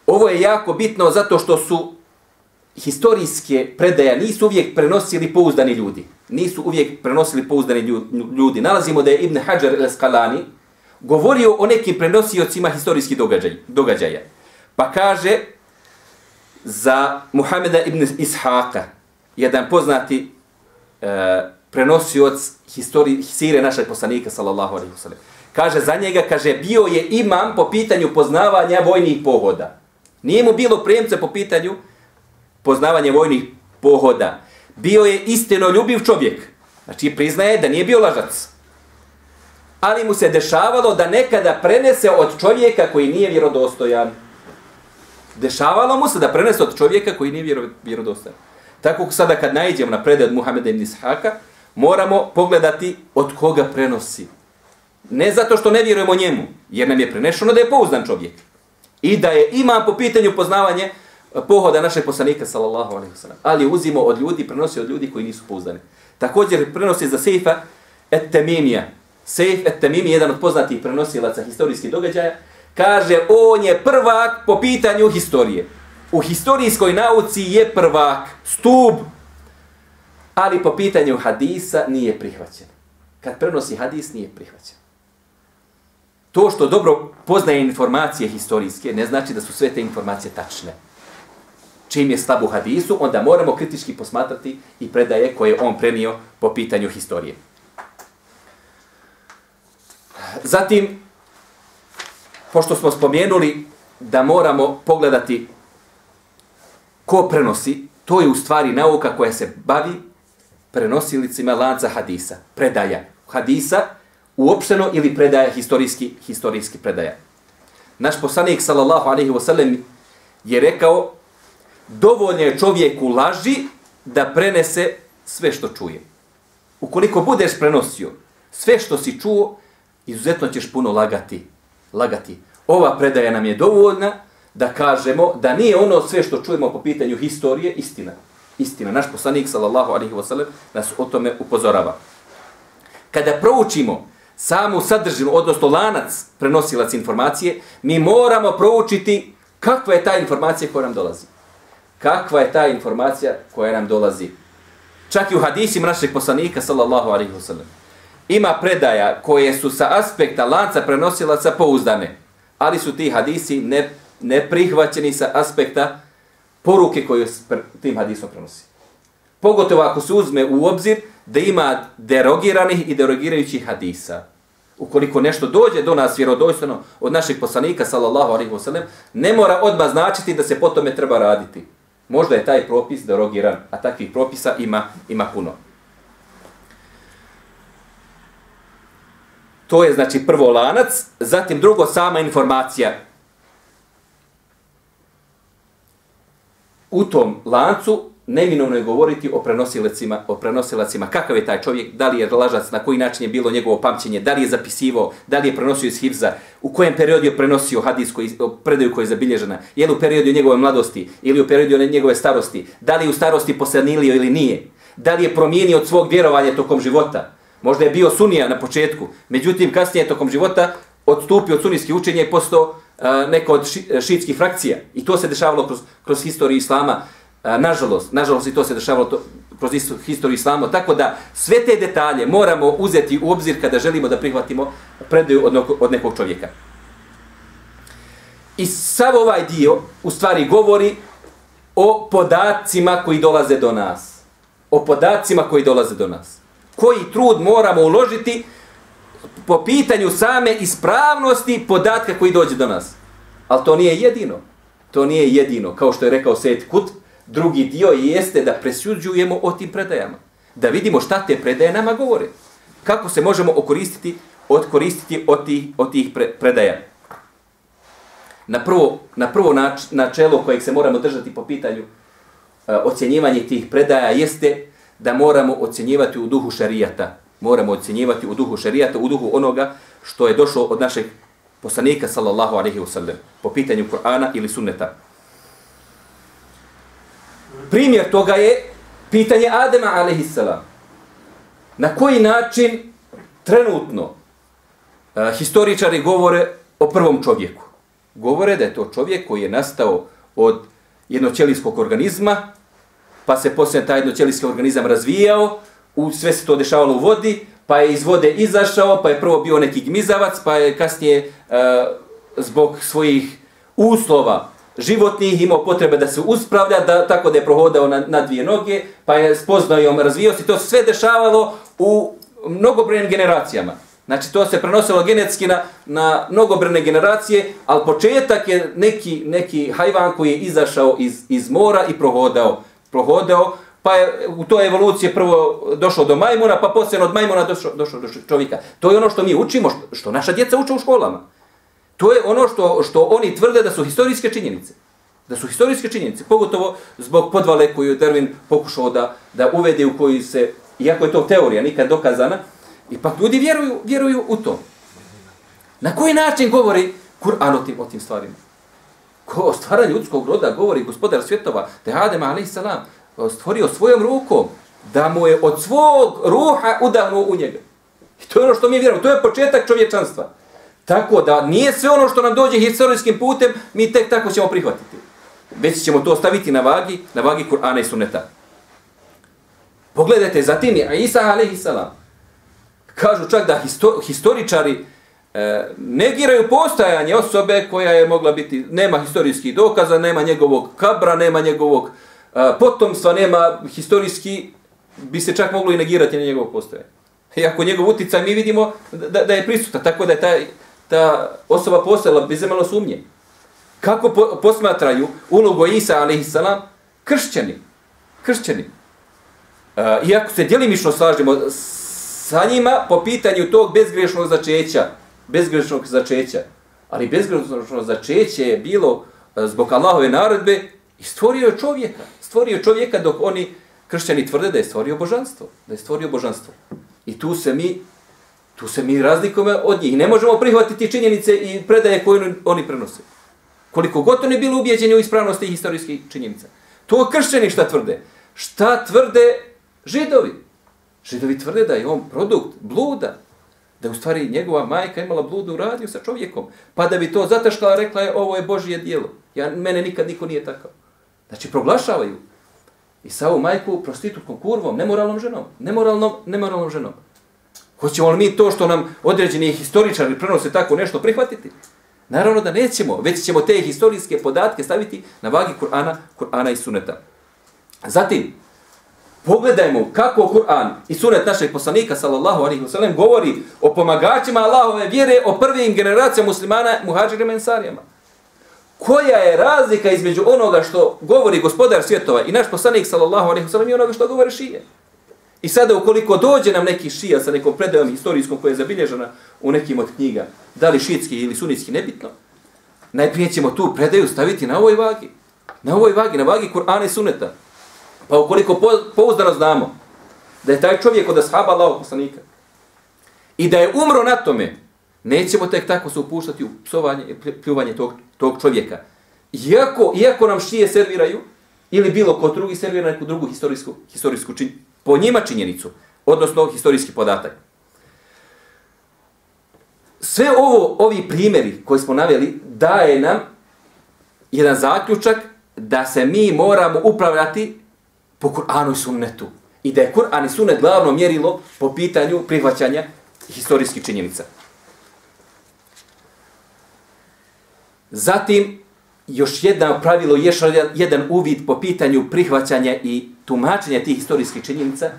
Ovo je jako bitno zato što su historijske predaje nisu uvijek prenosili pouzdani ljudi. Nisu uvijek prenosili pouzdani ljudi. Nalazimo da je Ibn Hajar el-Skalani govorio o nekim prenosiocima historijskih događaja. Pa kaže za Muhameda ibn Ishaqa, jedan poznati e, prenosioc historije, sire našeg poslanika, sallallahu alaihi wasallam. Kaže za njega, kaže, bio je imam po pitanju poznavanja vojnih pohoda. Nije mu bilo premce po pitanju poznavanje vojnih pohoda. Bio je istino ljubiv čovjek. Znači, priznaje da nije bio lažac. Ali mu se dešavalo da nekada prenese od čovjeka koji nije vjerodostojan. Dešavalo mu se da prenese od čovjeka koji nije vjero, vjerodostojan. Tako sada kad najđemo na predaj od Muhameda ibn Ishaka, moramo pogledati od koga prenosi. Ne zato što ne vjerujemo njemu, jer nam je prenešeno da je pouzdan čovjek. I da je ima po pitanju poznavanje pohoda našeg poslanika, sallallahu alejhi ve sellem. Ali uzimo od ljudi, prenosi od ljudi koji nisu pouzdani. Također prenosi za Sejfa et-Tamimija. Sejf et-Tamimi jedan od poznatih prenosilaca historijskih događaja, kaže on je prvak po pitanju historije. U historijskoj nauci je prvak, stub, ali po pitanju hadisa nije prihvaćen. Kad prenosi hadis nije prihvaćen. To što dobro poznaje informacije historijske ne znači da su sve te informacije tačne. Čim je slab u hadisu, onda moramo kritički posmatrati i predaje koje on prenio po pitanju historije. Zatim, pošto smo spomenuli da moramo pogledati ko prenosi, to je u stvari nauka koja se bavi prenosilicima lanca hadisa, predaja hadisa, uopšteno ili predaja historijski, historijski predaja. Naš poslanik, sallallahu alaihi wa sallam, je rekao, dovoljno je čovjeku laži da prenese sve što čuje. Ukoliko budeš prenosio sve što si čuo, izuzetno ćeš puno lagati. lagati. Ova predaja nam je dovoljna da kažemo da nije ono sve što čujemo po pitanju historije istina. Istina. Naš poslanik, sallallahu alaihi wasallam, nas o tome upozorava. Kada proučimo samu sadržinu, odnosno lanac prenosilac informacije, mi moramo proučiti kakva je ta informacija koja nam dolazi. Kakva je ta informacija koja nam dolazi. Čak i u hadisima našeg poslanika, sallallahu alaihi wasallam, ima predaja koje su sa aspekta lanca prenosilaca pouzdane, ali su ti hadisi ne, neprihvaćeni sa aspekta poruke koju tim hadisom prenosi. Pogotovo ako se uzme u obzir da ima derogiranih i derogirajućih hadisa. Ukoliko nešto dođe do nas vjerodojstveno od naših poslanika, sallallahu alaihi ve sellem, ne mora odmah značiti da se po tome treba raditi. Možda je taj propis derogiran, a takvih propisa ima, ima puno. To je znači prvo lanac, zatim drugo sama informacija. U tom lancu neminovno je govoriti o prenosilacima, o prenosilacima, kakav je taj čovjek, da li je lažac, na koji način je bilo njegovo pamćenje, da li je zapisivo, da li je prenosio iz Hivza, u kojem periodu je prenosio hadis koji, predaju koja je zabilježena, je li u periodu njegove mladosti? Ili u periodu njegove starosti, da li je u starosti posanilio ili nije, da li je promijenio od svog vjerovanja tokom života, možda je bio sunija na početku, međutim kasnije tokom života odstupio od sunijskih učenja i postao neko od šiitskih frakcija. I to se dešavalo kroz, kroz historiju Islama, nažalost, nažalost i to se dešavalo to, kroz historiju islama, tako da sve te detalje moramo uzeti u obzir kada želimo da prihvatimo predaju od, od nekog čovjeka. I sav ovaj dio u stvari govori o podacima koji dolaze do nas. O podacima koji dolaze do nas. Koji trud moramo uložiti po pitanju same ispravnosti podatka koji dođe do nas. Ali to nije jedino. To nije jedino. Kao što je rekao Sejt Kut, Drugi dio jeste da presuđujemo o tim predajama. Da vidimo šta te predaje nama govore. Kako se možemo okoristiti, odkoristiti od tih, od tih pre, predaja. Na prvo, na prvo nač, načelo kojeg se moramo držati po pitanju e, ocjenjivanje tih predaja jeste da moramo ocjenjivati u duhu šarijata. Moramo ocjenjivati u duhu šarijata, u duhu onoga što je došlo od našeg poslanika sallallahu alaihi wasallam po pitanju Kur'ana ili sunneta. Primjer toga je pitanje Adema alaihissalam. Na koji način trenutno a, historičari govore o prvom čovjeku? govore da je to čovjek koji je nastao od jednoćelijskog organizma, pa se poslije taj jednoćelijski organizam razvijao, u, sve se to dešavalo u vodi, pa je iz vode izašao, pa je prvo bio neki gmizavac, pa je kasnije uh, zbog svojih uslova životnih imao potrebe da se uspravlja, da, tako da je prohodao na, na dvije noge, pa je spoznao i on razvio se. To se sve dešavalo u mnogobrojnim generacijama. Znači to se prenosilo genetski na, na mnogobrene generacije, ali početak je neki, neki hajvan koji je izašao iz, iz mora i prohodao. prohodao pa je u toj evoluciji prvo došlo do majmuna, pa poslije od majmuna došlo, došlo do čovjeka. To je ono što mi učimo, što, što naša djeca uče u školama. To je ono što, što oni tvrde da su historijske činjenice. Da su historijske činjenice, pogotovo zbog podvale koju je Darwin pokušao da, da uvede u koji se, iako je to teorija, nikad dokazana, ipak ljudi vjeruju, vjeruju u to. Na koji način govori Kur'an o tim, o tim stvarima? Ko o stvaranju ljudskog roda govori gospodar svjetova, te Adem a.s. stvorio svojom rukom, da mu je od svog ruha udahnuo u njega. I to je ono što mi vjerujemo, to je početak čovječanstva. Tako da nije sve ono što nam dođe historijskim putem, mi tek tako ćemo prihvatiti. Već ćemo to staviti na vagi, na vagi Kur'ana i Sunneta. Pogledajte, zatim je Isa a.s. Kažu čak da histo, historičari e, negiraju postajanje osobe koja je mogla biti, nema historijskih dokaza, nema njegovog kabra, nema njegovog e, potomstva, nema historijski, bi se čak moglo i negirati na njegovog postojanje. Iako njegov uticaj mi vidimo da, da je prisutan, tako da je taj ta osoba postala bez imalo sumnje. Kako po, posmatraju ulogu Isa, a.s. kršćani. Kršćani. E, iako se djelimično slažemo sa njima po pitanju tog bezgrešnog začeća, bezgrešnog začeća, ali bezgrešno začeće je bilo zbog Allahove naredbe i stvorio je čovjeka. Stvorio čovjeka dok oni kršćani tvrde da je stvorio božanstvo. Da je stvorio božanstvo. I tu se mi Tu se mi razlikujemo od njih. Ne možemo prihvatiti činjenice i predaje koje oni prenose. Koliko god oni bili ubijeđeni u ispravnosti historijskih činjenica. To kršćani šta tvrde? Šta tvrde židovi? Židovi tvrde da je on produkt bluda. Da je u stvari njegova majka imala bludu radnju sa čovjekom. Pa da bi to zataškala, rekla je ovo je Božije dijelo. Ja, mene nikad niko nije takav. Znači proglašavaju. I sa ovu majku prostitutkom kurvom, nemoralnom ženom. Nemoralnom, nemoralnom ženom. Hoćemo li mi to što nam određeni historičari prenose tako nešto prihvatiti? Naravno da nećemo, već ćemo te historijske podatke staviti na vagi Kur'ana, Kur'ana i Suneta. Zatim, pogledajmo kako Kur'an i Sunet našeg poslanika, sallallahu alaihi wa govori o pomagačima Allahove vjere, o prvim generacijama muslimana, muhađirima i ensarijama. Koja je razlika između onoga što govori gospodar svjetova i naš poslanik, sallallahu alaihi wa i onoga što govori šije? I sada ukoliko dođe nam neki šija sa nekom predajom historijskom koja je zabilježena u nekim od knjiga, da li šitski ili sunitski, nebitno, najprije ćemo tu predaju staviti na ovoj vagi. Na ovoj vagi, na vagi Kur'ana i Sunneta. Pa ukoliko pouzdano znamo da je taj čovjek od ashaba Allahog poslanika i da je umro na tome, nećemo tek tako se upuštati u psovanje i pljuvanje tog, tog čovjeka. Iako, iako nam šije serviraju, ili bilo ko drugi servira neku drugu historijsku, historijsku čin, po njima činjenicu, odnosno historijski podatak. Sve ovo, ovi primjeri koji smo naveli, daje nam jedan zaključak da se mi moramo upravljati po Kur'anu i sunnetu. I da je Kur'an i sunnet glavno mjerilo po pitanju prihvaćanja historijskih činjenica. Zatim, još jedno pravilo, još jedan uvid po pitanju prihvaćanja i tumačenja tih historijskih činjenica,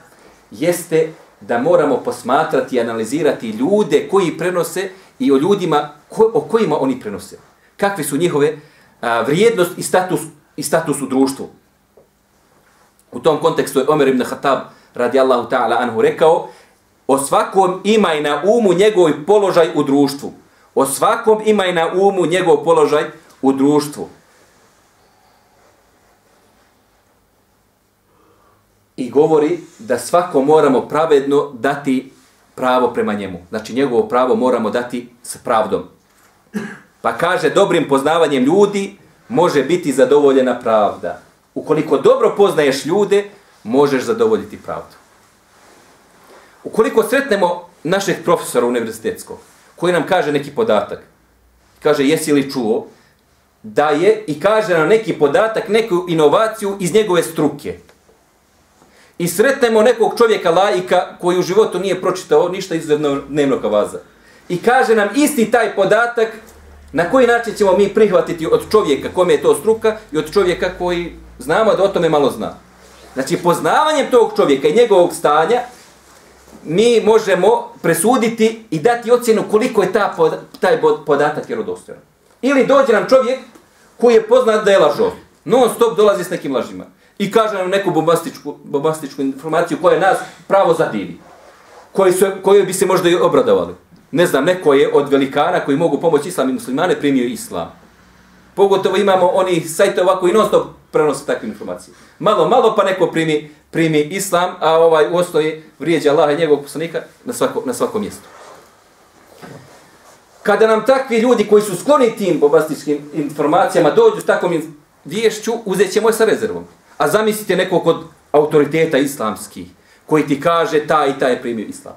jeste da moramo posmatrati i analizirati ljude koji prenose i o ljudima ko, o kojima oni prenose. Kakve su njihove a, vrijednost i status, i status u društvu. U tom kontekstu je Omer ibn Khattab radijallahu ta'ala anhu rekao o svakom imaj na umu njegov položaj u društvu. O svakom imaj na umu njegov položaj u društvu. I govori da svako moramo pravedno dati pravo prema njemu. Znači njegovo pravo moramo dati s pravdom. Pa kaže, dobrim poznavanjem ljudi može biti zadovoljena pravda. Ukoliko dobro poznaješ ljude, možeš zadovoljiti pravdu. Ukoliko sretnemo našeg profesora univerzitetskog, koji nam kaže neki podatak, kaže, jesi li čuo daje i kaže nam neki podatak, neku inovaciju iz njegove struke. I sretnemo nekog čovjeka laika koji u životu nije pročitao ništa iz dnevnog kavaza. I kaže nam isti taj podatak na koji način ćemo mi prihvatiti od čovjeka kome je to struka i od čovjeka koji znamo da o tome malo zna. Znači, poznavanjem tog čovjeka i njegovog stanja, mi možemo presuditi i dati ocjenu koliko je ta, taj podatak vjerodostojan. Ili dođe nam čovjek koji je poznat da je lažov. Non stop dolazi s nekim lažima. I kaže nam neku bombastičku, bombastičku informaciju koja nas pravo zadivi. Koji su, koje bi se možda i obradovali. Ne znam, neko je od velikana koji mogu pomoći islam i muslimane primio islam. Pogotovo imamo oni sajte ovako i non stop prenose takve informacije. Malo, malo pa neko primi, primi islam, a ovaj u osnovi vrijeđa Allaha i njegovog poslanika na, svako, na svako mjesto. Kada nam takvi ljudi koji su skloni tim bombastičkim informacijama dođu s takvom vješću, uzet ćemo je sa rezervom. A zamislite nekog od autoriteta islamskih koji ti kaže ta i ta je primio islam.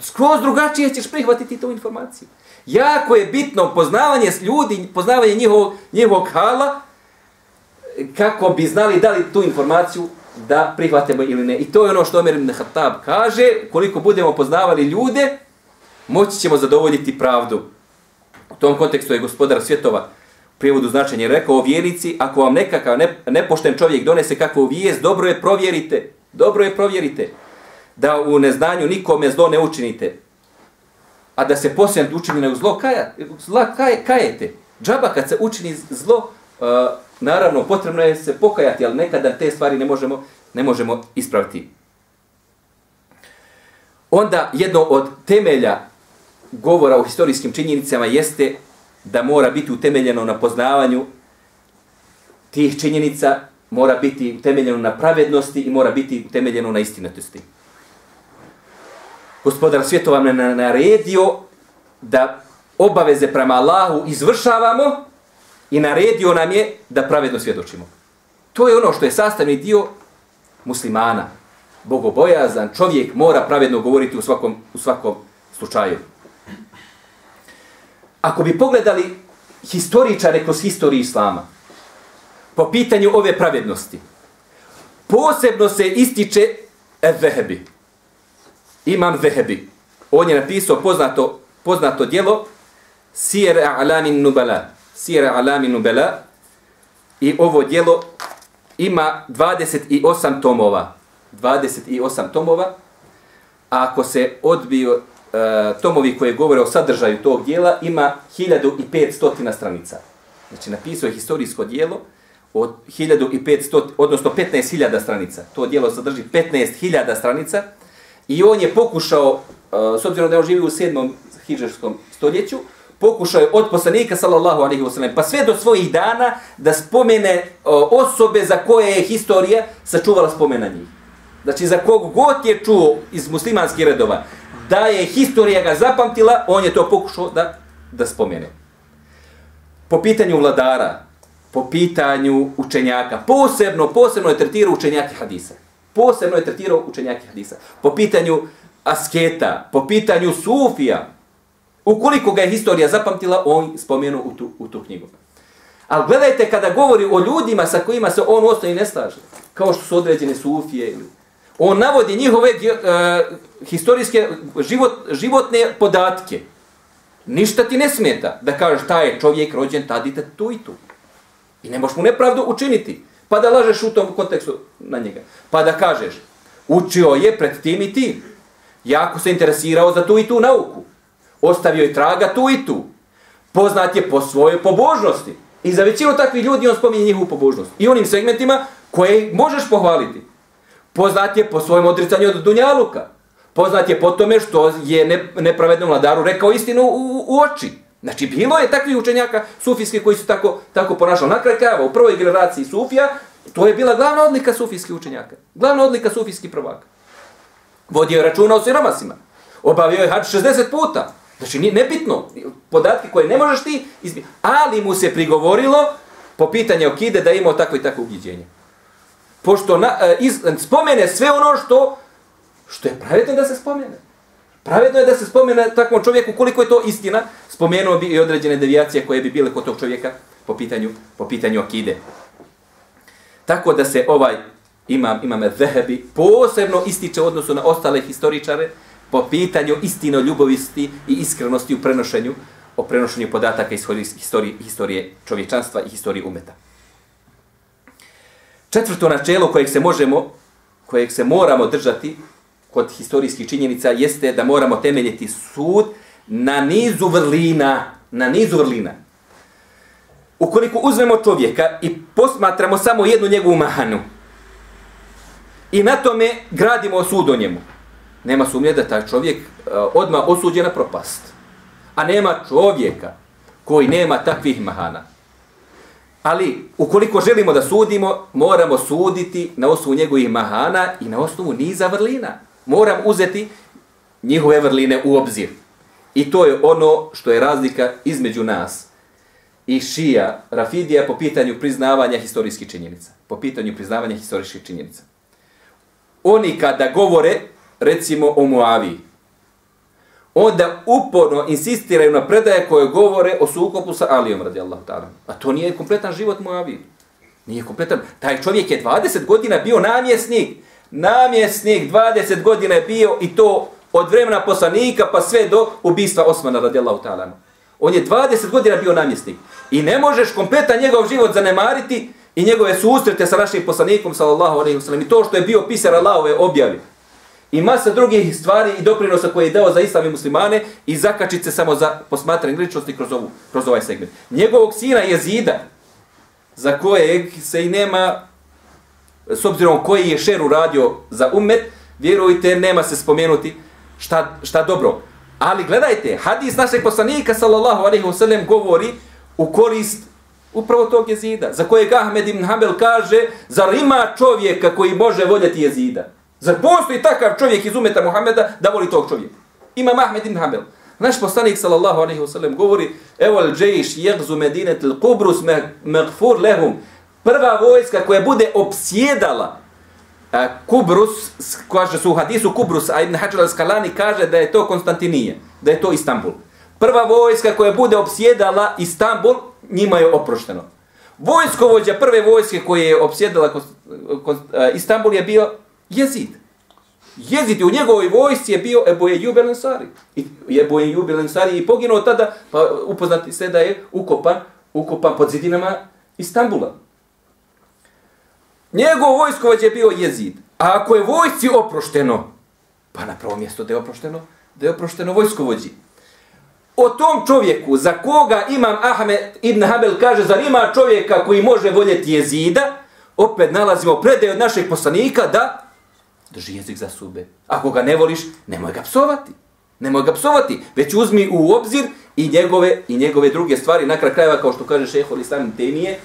Skroz drugačije ćeš prihvatiti tu informaciju. Jako je bitno poznavanje ljudi, poznavanje njihovog, njihovog hala, kako bi znali da li tu informaciju da prihvatimo ili ne. I to je ono što Omer ibn Khattab kaže, koliko budemo poznavali ljude, moći ćemo zadovoljiti pravdu. U tom kontekstu je gospodar svjetova prijevodu značenje rekao o vjerici, ako vam nekakav ne, nepošten čovjek donese kakvu vijest, dobro je provjerite. Dobro je provjerite. Da u neznanju nikome zlo ne učinite. A da se posljedno učini u zlo, kaja, zla kaj, kajete. Džaba kad se učini zlo, uh, naravno potrebno je se pokajati, ali nekada te stvari ne možemo, ne možemo ispraviti. Onda jedno od temelja govora o historijskim činjenicama jeste da mora biti utemeljeno na poznavanju tih činjenica, mora biti utemeljeno na pravednosti i mora biti utemeljeno na istinatosti. Gospodar svjetova nam naredio da obaveze prema Allahu izvršavamo i naredio nam je da pravedno svjedočimo. To je ono što je sastavni dio muslimana. Bogobojazan čovjek mora pravedno govoriti u svakom, u svakom slučaju. Ako bi pogledali historičare kroz historiju Islama, po pitanju ove pravednosti, posebno se ističe Evehebi. Imam Vehebi. On je napisao poznato, poznato dijelo Sire Alamin Nubala. Sire Alamin Nubala. I ovo dijelo ima 28 tomova. 28 tomova. A ako se odbio E, tomovi koje govore o sadržaju tog dijela ima 1500 stranica. Znači napisao je historijsko dijelo od 1500, odnosno 15.000 stranica. To dijelo sadrži 15.000 stranica i on je pokušao, e, s obzirom da on živi u 7. hidžarskom stoljeću, pokušao je od poslanika sallallahu alejhi ve sellem pa sve do svojih dana da spomene e, osobe za koje je historija sačuvala spomena njih. Znači za kog god je čuo iz muslimanskih redova da je historija ga zapamtila, on je to pokušao da, da spomene. Po pitanju vladara, po pitanju učenjaka, posebno, posebno je tretirao učenjake hadisa. Posebno je tretirao učenjake hadisa. Po pitanju asketa, po pitanju sufija, ukoliko ga je historija zapamtila, on spomenu u tu, u tu knjigu. Ali gledajte kada govori o ljudima sa kojima se on osnovi ne slaže, kao što su određene sufije ili On navodi njihove uh, historijske život, životne podatke. Ništa ti ne smeta da kažeš taj je čovjek rođen tad i tu i tu. I ne možeš mu nepravdu učiniti. Pa da lažeš u tom kontekstu na njega. Pa da kažeš, učio je pred tim i tim. Jako se interesirao za tu i tu nauku. Ostavio je traga tu i tu. Poznat je po svojoj pobožnosti. I za većinu takvih ljudi on spominje njihovu pobožnost. I onim segmentima koje možeš pohvaliti. Poznat je po svojem odricanju od Dunjaluka. Poznat je po tome što je nepravednom vladaru rekao istinu u, u oči. Znači, bilo je takvih učenjaka sufijskih koji su tako, tako ponašali. Na kraju krajeva, u prvoj generaciji sufija, to je bila glavna odlika sufijskih učenjaka. Glavna odlika sufijskih prvaka. Vodio je računa o siromasima. Obavio je hač 60 puta. Znači, nije nebitno. Podatke koje ne možeš ti izbiti. Ali mu se prigovorilo po pitanje okide da je imao takvo i takvo ubiđenje pošto na, e, iz, spomene sve ono što što je pravedno da se spomene. Pravedno je da se spomene takvom čovjeku koliko je to istina, spomenuo bi i određene devijacije koje bi bile kod tog čovjeka po pitanju, po pitanju akide. Tako da se ovaj imam, imam Zehebi posebno ističe u odnosu na ostale historičare po pitanju istino ljubovisti i iskrenosti u prenošenju o prenošenju podataka iz historije, historije čovječanstva i historije umeta. Četvrto načelo kojeg se možemo, kojeg se moramo držati kod historijskih činjenica jeste da moramo temeljiti sud na nizu vrlina, na nizu vrlina. Ukoliko uzmemo čovjeka i posmatramo samo jednu njegovu mahanu i na tome gradimo sud o njemu, nema sumnje da taj čovjek eh, odma osuđena osuđen na propast. A nema čovjeka koji nema takvih mahana. Ali, ukoliko želimo da sudimo, moramo suditi na osnovu njegovih mahana i na osnovu niza vrlina. Moram uzeti njihove vrline u obzir. I to je ono što je razlika između nas i šija, Rafidija, po pitanju priznavanja historijskih činjenica. Po pitanju priznavanja historijskih činjenica. Oni kada govore, recimo o Muaviji, onda uporno insistiraju na predaje koje govore o sukopu sa Alijom radijallahu ta'ala. A to nije kompletan život Muaviji. Nije kompletan. Taj čovjek je 20 godina bio namjesnik. Namjesnik 20 godina je bio i to od vremena poslanika pa sve do ubistva Osmana radijallahu ta'ala. On je 20 godina bio namjesnik. I ne možeš kompletan njegov život zanemariti i njegove susrete sa našim poslanikom sallallahu alejhi ve sellem i to što je bio pisar Allahove objavi i masa drugih stvari i doprinosa koje je dao za islam i muslimane i zakačit se samo za posmatranje ličnosti kroz, ovu, kroz ovaj segment. Njegovog sina je zida, za kojeg se i nema, s obzirom koji je šer uradio za umet, vjerujte, nema se spomenuti šta, šta dobro. Ali gledajte, hadis našeg poslanika, sallallahu alaihi wa sallam, govori u korist upravo tog jezida, za kojeg Ahmed ibn Hanbel kaže, zar ima čovjeka koji može voljeti jezida? Zar postoji takav čovjek iz umeta Muhameda da voli tog čovjeka? Ima Mahmed ibn Hanbel. Naš poslanik sallallahu alejhi ve sellem govori: "Evo al-jaysh yaghzu Medinat al-Qubrus maghfur lahum." Prva vojska koja bude opsjedala a, Kubrus, kaže su u hadisu Kubrus, a Ibn Hajar al-Skalani kaže da je to Konstantinije, da je to Istanbul. Prva vojska koja bude opsjedala Istanbul, njima je oprošteno. Vojskovođa prve vojske koje je opsjedala Istanbul je bio Jezid. Jezid u njegovoj vojsci je bio Ebu Ejub el-Ansari. I Ebu Ejub el-Ansari je poginuo tada, pa upoznati se da je ukopan, ukopan pod zidinama Istambula. Njegov vojskovođ je bio Jezid. A ako je vojsci oprošteno, pa na prvo mjesto da je oprošteno, da je oprošteno vojskovođi. O tom čovjeku, za koga imam Ahmed ibn Habel kaže, zar ima čovjeka koji može voljeti jezida, opet nalazimo predaj od našeg poslanika da drži jezik za sube. Ako ga ne voliš, nemoj ga psovati. Nemoj ga psovati, već uzmi u obzir i njegove i njegove druge stvari. Na kraju krajeva, kao što kaže šeho Listan Temije,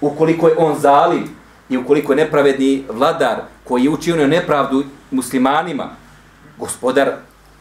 ukoliko je on zalim i ukoliko je nepravedni vladar koji je učinio nepravdu muslimanima, gospodar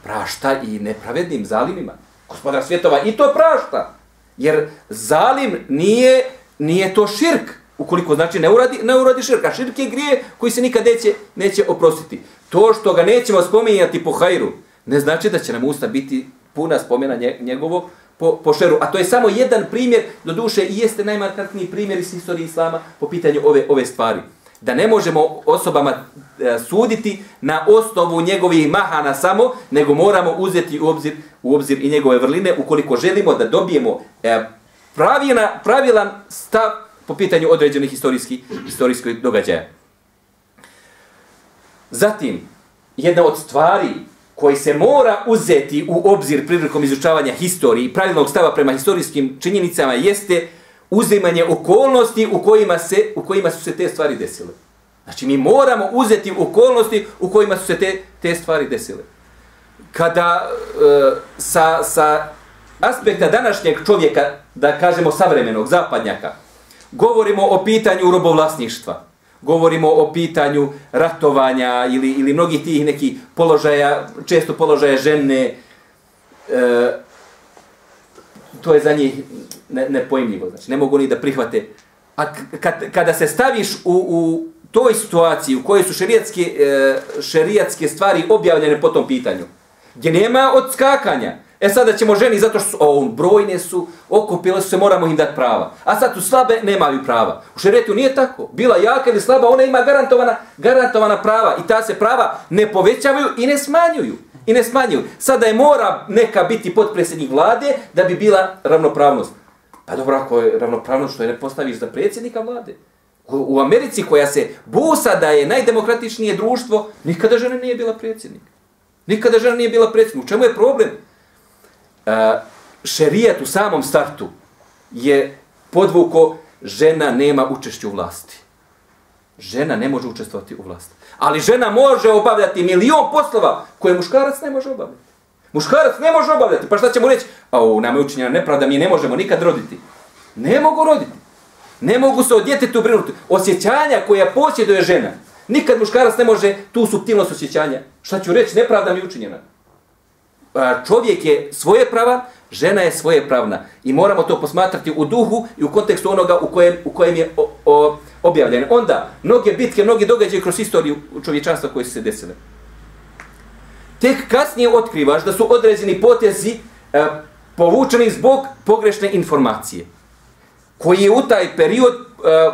prašta i nepravednim zalimima. Gospodar svjetova i to prašta. Jer zalim nije, nije to širk. Ukoliko znači ne uradi, ne uradi širka. širk je grije koji se nikad neće, neće oprostiti. To što ga nećemo spominjati po hajru, ne znači da će nam usta biti puna spomena njegovog po, po šeru. A to je samo jedan primjer, do duše i jeste najmarkantniji primjer iz historije Islama po pitanju ove, ove stvari. Da ne možemo osobama e, suditi na osnovu njegovih mahana samo, nego moramo uzeti u obzir, u obzir i njegove vrline ukoliko želimo da dobijemo e, pravina, pravilan stav po pitanju određenih historijskih historijskih događaja. Zatim, jedna od stvari koji se mora uzeti u obzir prilikom izučavanja historije i pravilnog stava prema historijskim činjenicama jeste uzimanje okolnosti u kojima, se, u kojima su se te stvari desile. Znači, mi moramo uzeti okolnosti u kojima su se te, te stvari desile. Kada e, sa, sa aspekta današnjeg čovjeka, da kažemo savremenog, zapadnjaka, govorimo o pitanju robovlasništva, govorimo o pitanju ratovanja ili, ili mnogih tih nekih položaja, često položaja žene, e, to je za njih ne, nepojmljivo, znači ne mogu ni da prihvate. A kad, kada se staviš u, u toj situaciji u kojoj su šerijatske, e, šerijatske stvari objavljene po tom pitanju, gdje nema odskakanja, E sada ćemo ženi zato što su, o, brojne su, okupile su se, moramo im dati prava. A sad su slabe, nemaju prava. U šeretu nije tako. Bila jaka ili slaba, ona ima garantovana, garantovana prava. I ta se prava ne povećavaju i ne smanjuju. I ne smanjuju. Sada je mora neka biti podpredsjednik vlade da bi bila ravnopravnost. Pa dobro, ako je ravnopravnost, što je ne postaviš za predsjednika vlade? U, u Americi koja se busa da je najdemokratičnije društvo, nikada žena nije bila predsjednik. Nikada žena nije bila predsjednik. U čemu je problem? Uh, šerijat u samom startu je podvuko žena nema učešću u vlasti. Žena ne može učestvovati u vlasti. Ali žena može obavljati milion poslova koje muškarac ne može obavljati. Muškarac ne može obavljati. Pa šta ćemo reći? A u nama je učinjena nepravda, mi ne možemo nikad roditi. Ne mogu roditi. Ne mogu se o djetetu brinuti. Osjećanja koja posjeduje žena. Nikad muškarac ne može tu subtilnost osjećanja. Šta ću reći? Nepravda mi je učinjena. Čovjek je svoje prava, žena je svoje pravna. I moramo to posmatrati u duhu i u kontekstu onoga u kojem, u kojem je o, o, objavljen. Onda, mnoge bitke, mnogi događaje kroz istoriju čovječanstva koje su se desile. Tek kasnije otkrivaš da su određeni potezi e, povučeni zbog pogrešne informacije koji je u taj period e,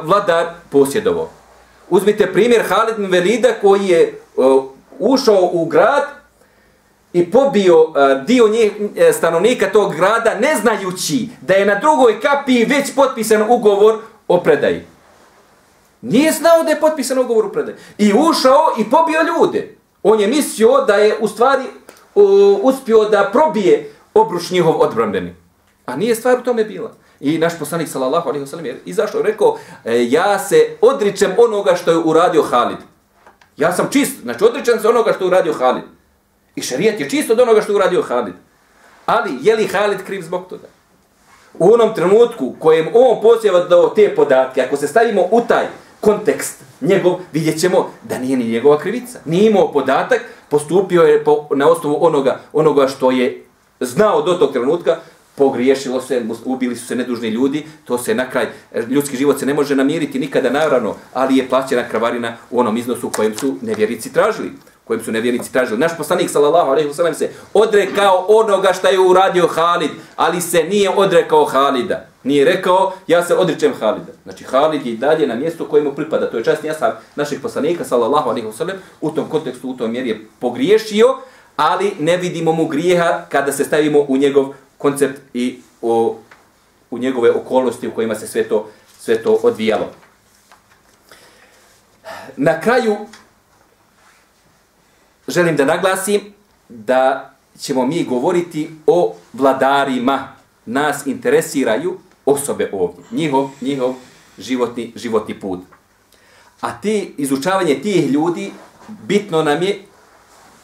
vladar posjedovao. Uzmite primjer Halid Velida koji je e, ušao u grad i pobio e, dio nje, e, stanovnika tog grada ne znajući da je na drugoj kapiji već potpisan ugovor o predaji. Nije znao da je potpisan ugovor o predaji. I ušao i pobio ljude. On je mislio da je u stvari uh, uspio da probije obruš njihov odbrambeni. A nije stvar u tome bila. I naš poslanik sallallahu alejhi ve sellem je izašao i rekao e, ja se odričem onoga što je uradio Halid. Ja sam čist, znači odričem se onoga što je uradio Halid. I šarijet je čisto od onoga što uradio Halid. Ali je li Halid kriv zbog toga? U onom trenutku kojem on posjeva do te podatke, ako se stavimo u taj kontekst njegov, vidjet ćemo da nije ni njegova krivica. Nije imao podatak, postupio je po, na osnovu onoga, onoga što je znao do tog trenutka, pogriješilo se, ubili su se nedužni ljudi, to se na kraj, ljudski život se ne može namiriti nikada naravno, ali je plaćena kravarina u onom iznosu kojem su nevjerici tražili kojem su nevjernici tražili. Naš poslanik sallallahu alejhi ve sellem se odrekao onoga što je uradio Halid, ali se nije odrekao Halida. Nije rekao ja se odričem Halida. Znači Halid je i dalje na mjestu kojemu pripada. To je časni ashab naših poslanika sallallahu alejhi ve sellem u tom kontekstu u tom mjeri je pogriješio, ali ne vidimo mu grijeha kada se stavimo u njegov koncept i u, u njegove okolnosti u kojima se sve to sve to odvijalo. Na kraju želim da naglasim da ćemo mi govoriti o vladarima. Nas interesiraju osobe ovdje, njihov, njihov životni, životni put. A ti, izučavanje tih ljudi bitno nam je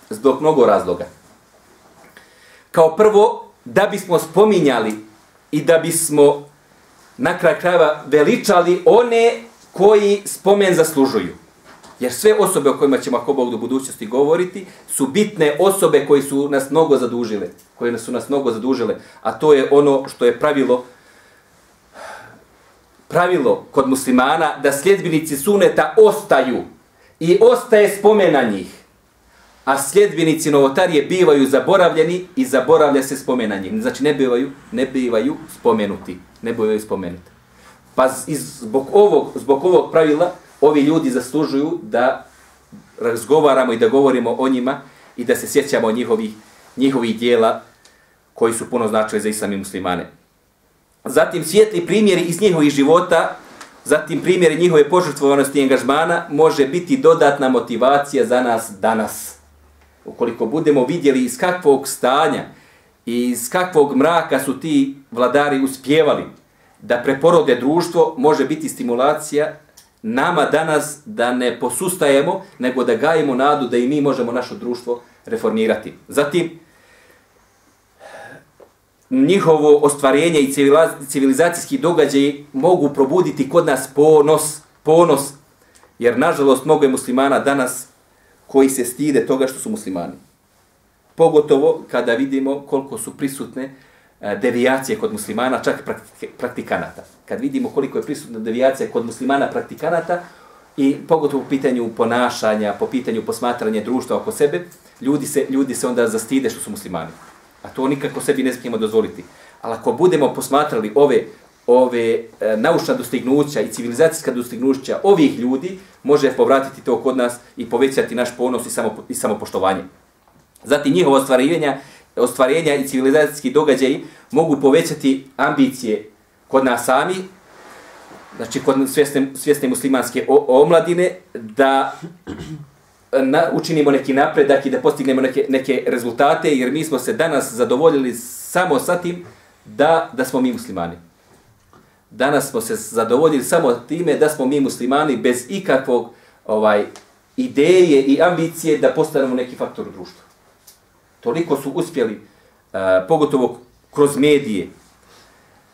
zbog mnogo razloga. Kao prvo, da bismo spominjali i da bismo na kraj krajeva veličali one koji spomen zaslužuju. Jer sve osobe o kojima ćemo ako Bog do budućnosti govoriti su bitne osobe koji su nas mnogo zadužile. Koje su nas mnogo zadužile. A to je ono što je pravilo pravilo kod muslimana da sljedbenici suneta ostaju i ostaje spomena njih. A sljedbenici novotarije bivaju zaboravljeni i zaboravlja se spomena njih. Znači ne bivaju, ne bivaju spomenuti. Ne bivaju spomenuti. Pa iz, zbog, ovog, zbog ovog pravila ovi ljudi zaslužuju da razgovaramo i da govorimo o njima i da se sjećamo njihovih, njihovih dijela koji su puno značili za islami muslimane. Zatim svijetli primjeri iz njihovih života, zatim primjeri njihove požrtvovanosti i angažmana može biti dodatna motivacija za nas danas. Ukoliko budemo vidjeli iz kakvog stanja i iz kakvog mraka su ti vladari uspjevali da preporode društvo, može biti stimulacija nama danas da ne posustajemo, nego da gajimo nadu da i mi možemo naše društvo reformirati. Zatim, njihovo ostvarenje i civilizacijski događaj mogu probuditi kod nas ponos, ponos, jer nažalost mnogo je muslimana danas koji se stide toga što su muslimani. Pogotovo kada vidimo koliko su prisutne eh, devijacije kod muslimana, čak praktikanata. Kad vidimo koliko je prisutna devijacija kod muslimana praktikanata, i pogotovo u pitanju ponašanja, po pitanju posmatranja društva oko sebe, ljudi se, ljudi se onda zastide što su muslimani. A to nikako sebi ne smijemo dozvoliti. Ali ako budemo posmatrali ove ove e, naučna dostignuća i civilizacijska dostignuća ovih ljudi, može povratiti to kod nas i povećati naš ponos i, samo, i samopoštovanje. Zatim njihovo ostvarenja, ostvarenja i civilizacijski događaji mogu povećati ambicije kod nas sami, znači kod svjesne, svjesne muslimanske omladine, da na, učinimo neki napredak i da postignemo neke, neke rezultate, jer mi smo se danas zadovoljili samo sa tim da, da smo mi muslimani. Danas smo se zadovoljili samo time da smo mi muslimani bez ikakvog ovaj ideje i ambicije da postanemo neki faktor u društvu. Toliko su uspjeli, uh, pogotovo kroz medije,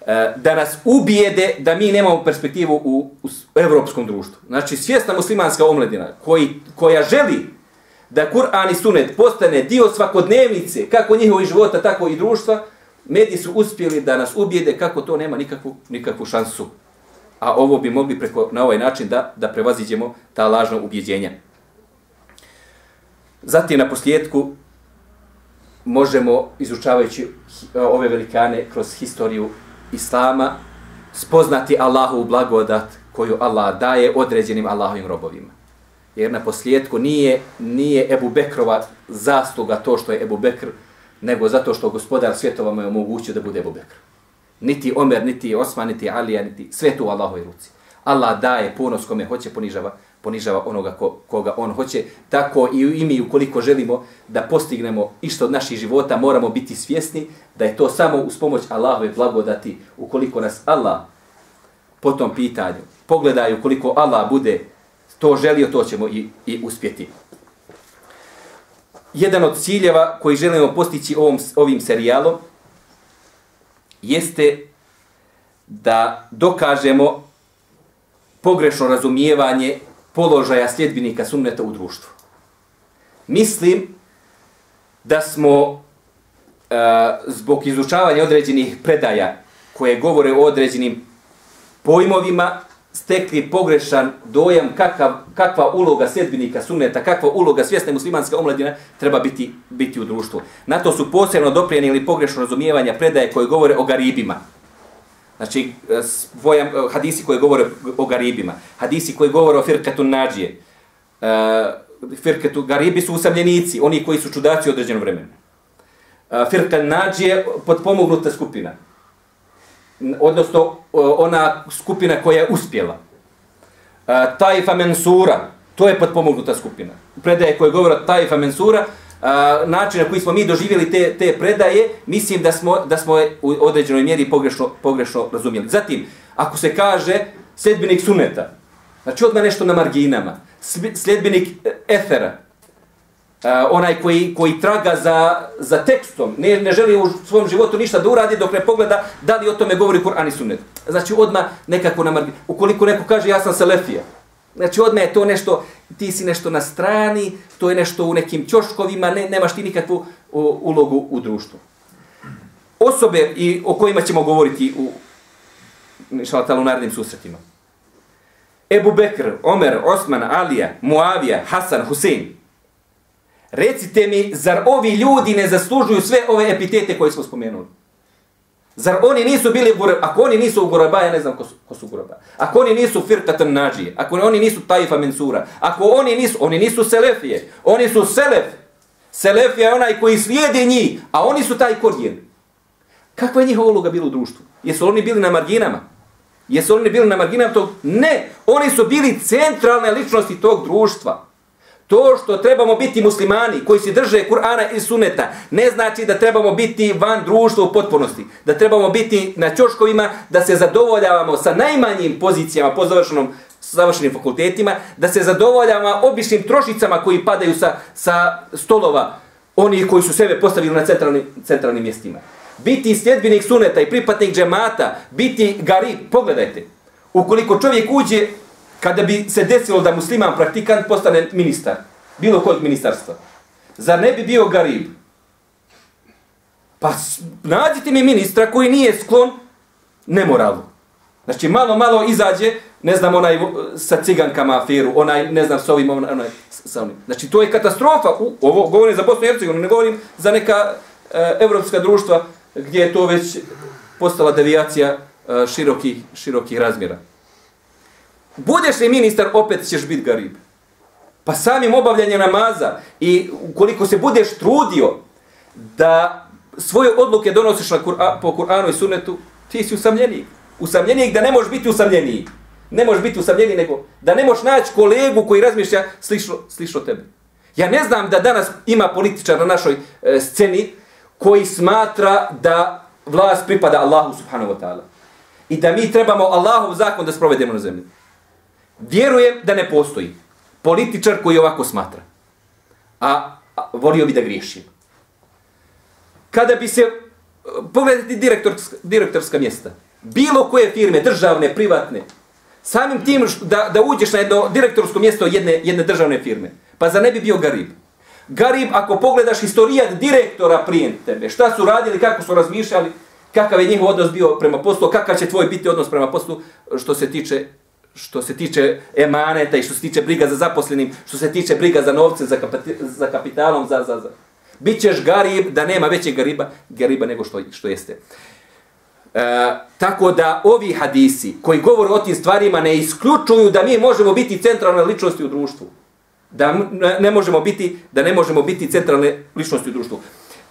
E, da nas ubijede da mi nemamo perspektivu u, u evropskom društvu. Znači, svjesna muslimanska omladina koji, koja želi da Kur'an i Sunet postane dio svakodnevnice, kako njihovih života, tako i društva, mediji su uspjeli da nas ubijede kako to nema nikakvu, nikakvu šansu. A ovo bi mogli preko, na ovaj način da, da prevaziđemo ta lažna ubjeđenja. Zatim na posljedku možemo, izučavajući eh, ove velikane kroz historiju Islama, spoznati Allahu blagodat koju Allah daje određenim Allahovim robovima. Jer na posljedku nije, nije Ebu Bekrova zasluga to što je Ebu Bekr nego zato što gospodar svjetova mu je omogućio da bude Ebu Bekr. Niti Omer, niti Osman, niti Alija, niti sve tu u Allahovoj ruci. Allah daje ponos kome hoće, ponižava, ponižava onoga ko, koga on hoće. Tako i u imi, ukoliko želimo da postignemo išto od naših života, moramo biti svjesni da je to samo uz pomoć Allahove blagodati. Ukoliko nas Allah po tom pitanju pogledaju, ukoliko Allah bude to želio, to ćemo i, i uspjeti jedan od ciljeva koji želimo postići ovom, ovim serijalom jeste da dokažemo pogrešno razumijevanje položaja sljedbenika sunneta u društvu. Mislim da smo e, zbog izučavanja određenih predaja koje govore o određenim pojmovima stekli pogrešan dojam kakav, kakva uloga sedbinika sunneta, kakva uloga svjesne muslimanske omladine treba biti, biti u društvu. Na to su posebno doprijenili pogrešno razumijevanja predaje koje govore o garibima. Znači, eh, svojam, eh, hadisi koje govore o garibima, hadisi koji govore o firketu nađije. Eh, uh, firkatu, garibi su usamljenici, oni koji su čudaci u određenom vremenu. Uh, firkat nađije, podpomognuta skupina odnosno ona skupina koja je uspjela. Taifa Mensura, to je potpomognuta skupina. Predaje koje govore Taifa Mensura, način na koji smo mi doživjeli te, te predaje, mislim da smo, da smo u određenoj mjeri pogrešno, pogrešno razumijeli. Zatim, ako se kaže sljedbenik suneta, znači odmah nešto na marginama, sljedbenik efera, Uh, onaj koji, koji traga za, za tekstom, ne, ne želi u svom životu ništa da uradi dok ne pogleda da li o tome govori Kur'an i Sunnet. Znači odmah nekako na marginu. Ukoliko neko kaže ja sam Selefija, znači odmah je to nešto, ti si nešto na strani, to je nešto u nekim čoškovima, ne, nemaš ti nikakvu o, ulogu u društvu. Osobe i o kojima ćemo govoriti u šalatalu narednim susretima. Ebu Bekr, Omer, Osman, Alija, Muavija, Hasan, Husein, Recite mi, zar ovi ljudi ne zaslužuju sve ove epitete koje smo spomenuli? Zar oni nisu bili gure, ako oni nisu u gureba, ja ne znam ko su, ko su gureba. Ako oni nisu Firkatan Nađije, ako oni nisu Taifa Mensura, ako oni nisu, oni nisu Selefije, oni su Selef. Selefija je onaj koji slijedi njih, a oni su taj korijen. Kakva je njihova uloga bila u društvu? Jesu oni bili na marginama? Jesu oni bili na marginama tog? Ne, oni su bili centralne ličnosti tog društva. To što trebamo biti muslimani koji se drže Kur'ana i Suneta ne znači da trebamo biti van društva u potpunosti. Da trebamo biti na čoškovima, da se zadovoljavamo sa najmanjim pozicijama po završenom završenim fakultetima, da se zadovoljavamo običnim trošicama koji padaju sa, sa stolova onih koji su sebe postavili na centralnim, centralnim mjestima. Biti sljedbenik suneta i pripatnik džemata, biti gari, pogledajte, ukoliko čovjek uđe kada bi se desilo da musliman praktikant postane ministar, bilo kojeg ministarstva, zar ne bi bio garib? Pa nađite mi ministra koji nije sklon nemoralu. Znači, malo, malo izađe, ne znam, onaj sa cigankama aferu, onaj, ne znam, s ovim, onaj, sa onim. Znači, to je katastrofa. U, ovo govorim za Bosnu i Hercegovinu, ne govorim za neka e, evropska društva gdje je to već postala devijacija e, širokih, širokih razmjera. Budeš li ministar, opet ćeš biti garib. Pa samim obavljanje namaza i ukoliko se budeš trudio da svoje odluke donosiš na Kur'an, po Kur'anu i sunnetu, ti si usamljenik. Usamljenik da ne možeš biti usamljeniji. Ne možeš biti usamljeniji nego da ne možeš naći kolegu koji razmišlja slično, slično tebe. Ja ne znam da danas ima političar na našoj e, sceni koji smatra da vlast pripada Allahu subhanahu wa ta'ala. I da mi trebamo Allahov zakon da sprovedemo na zemlji. Vjerujem da ne postoji političar koji ovako smatra. A, a volio bi da griješim. Kada bi se, pogledajte direktorska, direktorska mjesta, bilo koje firme, državne, privatne, samim tim da, da uđeš na jedno direktorsko mjesto jedne, jedne državne firme, pa za ne bi bio garib. Garib, ako pogledaš historijat direktora prije tebe, šta su radili, kako su razmišljali, kakav je njihov odnos bio prema poslu, kakav će tvoj biti odnos prema poslu, što se tiče što se tiče emaneta i što se tiče briga za zaposlenim, što se tiče briga za novce, za, kapati, za kapitalom, za, za, za. Bićeš garib da nema većeg gariba, gariba nego što, što jeste. E, tako da ovi hadisi koji govore o tim stvarima ne isključuju da mi možemo biti centralne ličnosti u društvu. Da ne možemo biti, da ne možemo biti centralne ličnosti u društvu.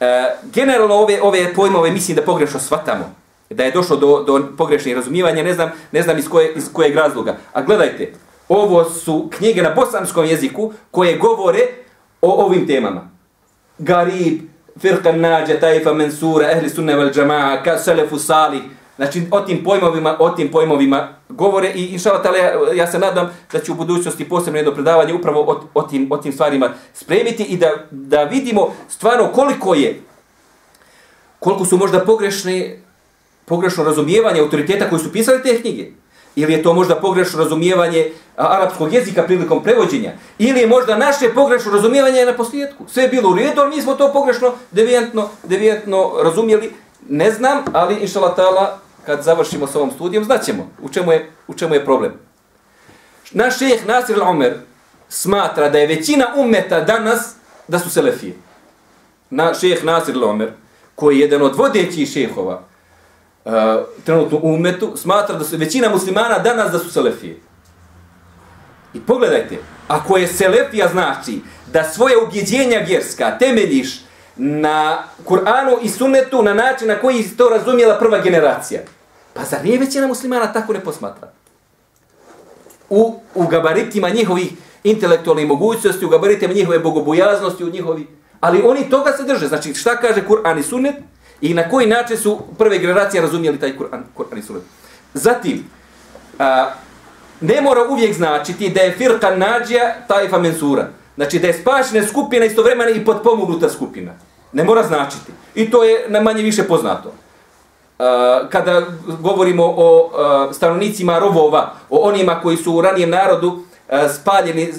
E, generalno ove, ove pojmove mislim da pogrešno shvatamo da je došlo do, do pogrešnih razumijevanja, ne znam, ne znam iz, koje, iz kojeg razloga. A gledajte, ovo su knjige na bosanskom jeziku koje govore o ovim temama. Garib, firka nađa, Taifa mensura, ehli sunne vel džama'a, ka selefu salih. Znači, o tim pojmovima, o tim pojmovima govore i inšala tala, ja, ja se nadam da će u budućnosti posebno jedno predavanje upravo o, o, tim, o tim stvarima spremiti i da, da vidimo stvarno koliko je, koliko su možda pogrešne pogrešno razumijevanje autoriteta koji su pisali te knjige? Ili je to možda pogrešno razumijevanje arapskog jezika prilikom prevođenja? Ili je možda naše pogrešno razumijevanje na posljedku? Sve je bilo u redu, ali mi smo to pogrešno, devijentno, devijentno razumijeli. Ne znam, ali inšalatala, kad završimo s ovom studijom, znaćemo u čemu je, u čemu je problem. Naš šejh Nasir al-Omer smatra da je većina umeta danas da su selefije. Na šejh Nasir al-Omer, koji je jedan od vodećih šejhova, uh, trenutno u umetu, smatra da se većina muslimana danas da su selefije. I pogledajte, ako je selefija znači da svoje ubjeđenja vjerska temeljiš na Kur'anu i sunnetu na način na koji to razumjela prva generacija, pa zar nije većina muslimana tako ne posmatra? U, u gabaritima njihovih intelektualnih mogućnosti, u gabaritima njihove bogobojaznosti, u njihovi... Ali oni toga se drže. Znači, šta kaže Kur'an i sunnet? I na koji način su prve generacije razumijeli taj Kur'an Kur i Sunnet. Zatim, a, ne mora uvijek značiti da je firka nađija tajfa mensura. Znači da je spašena skupina istovremena i potpomognuta skupina. Ne mora značiti. I to je na manje više poznato. Uh, kada govorimo o uh, stanovnicima rovova, o onima koji su u ranijem narodu uh, spaljeni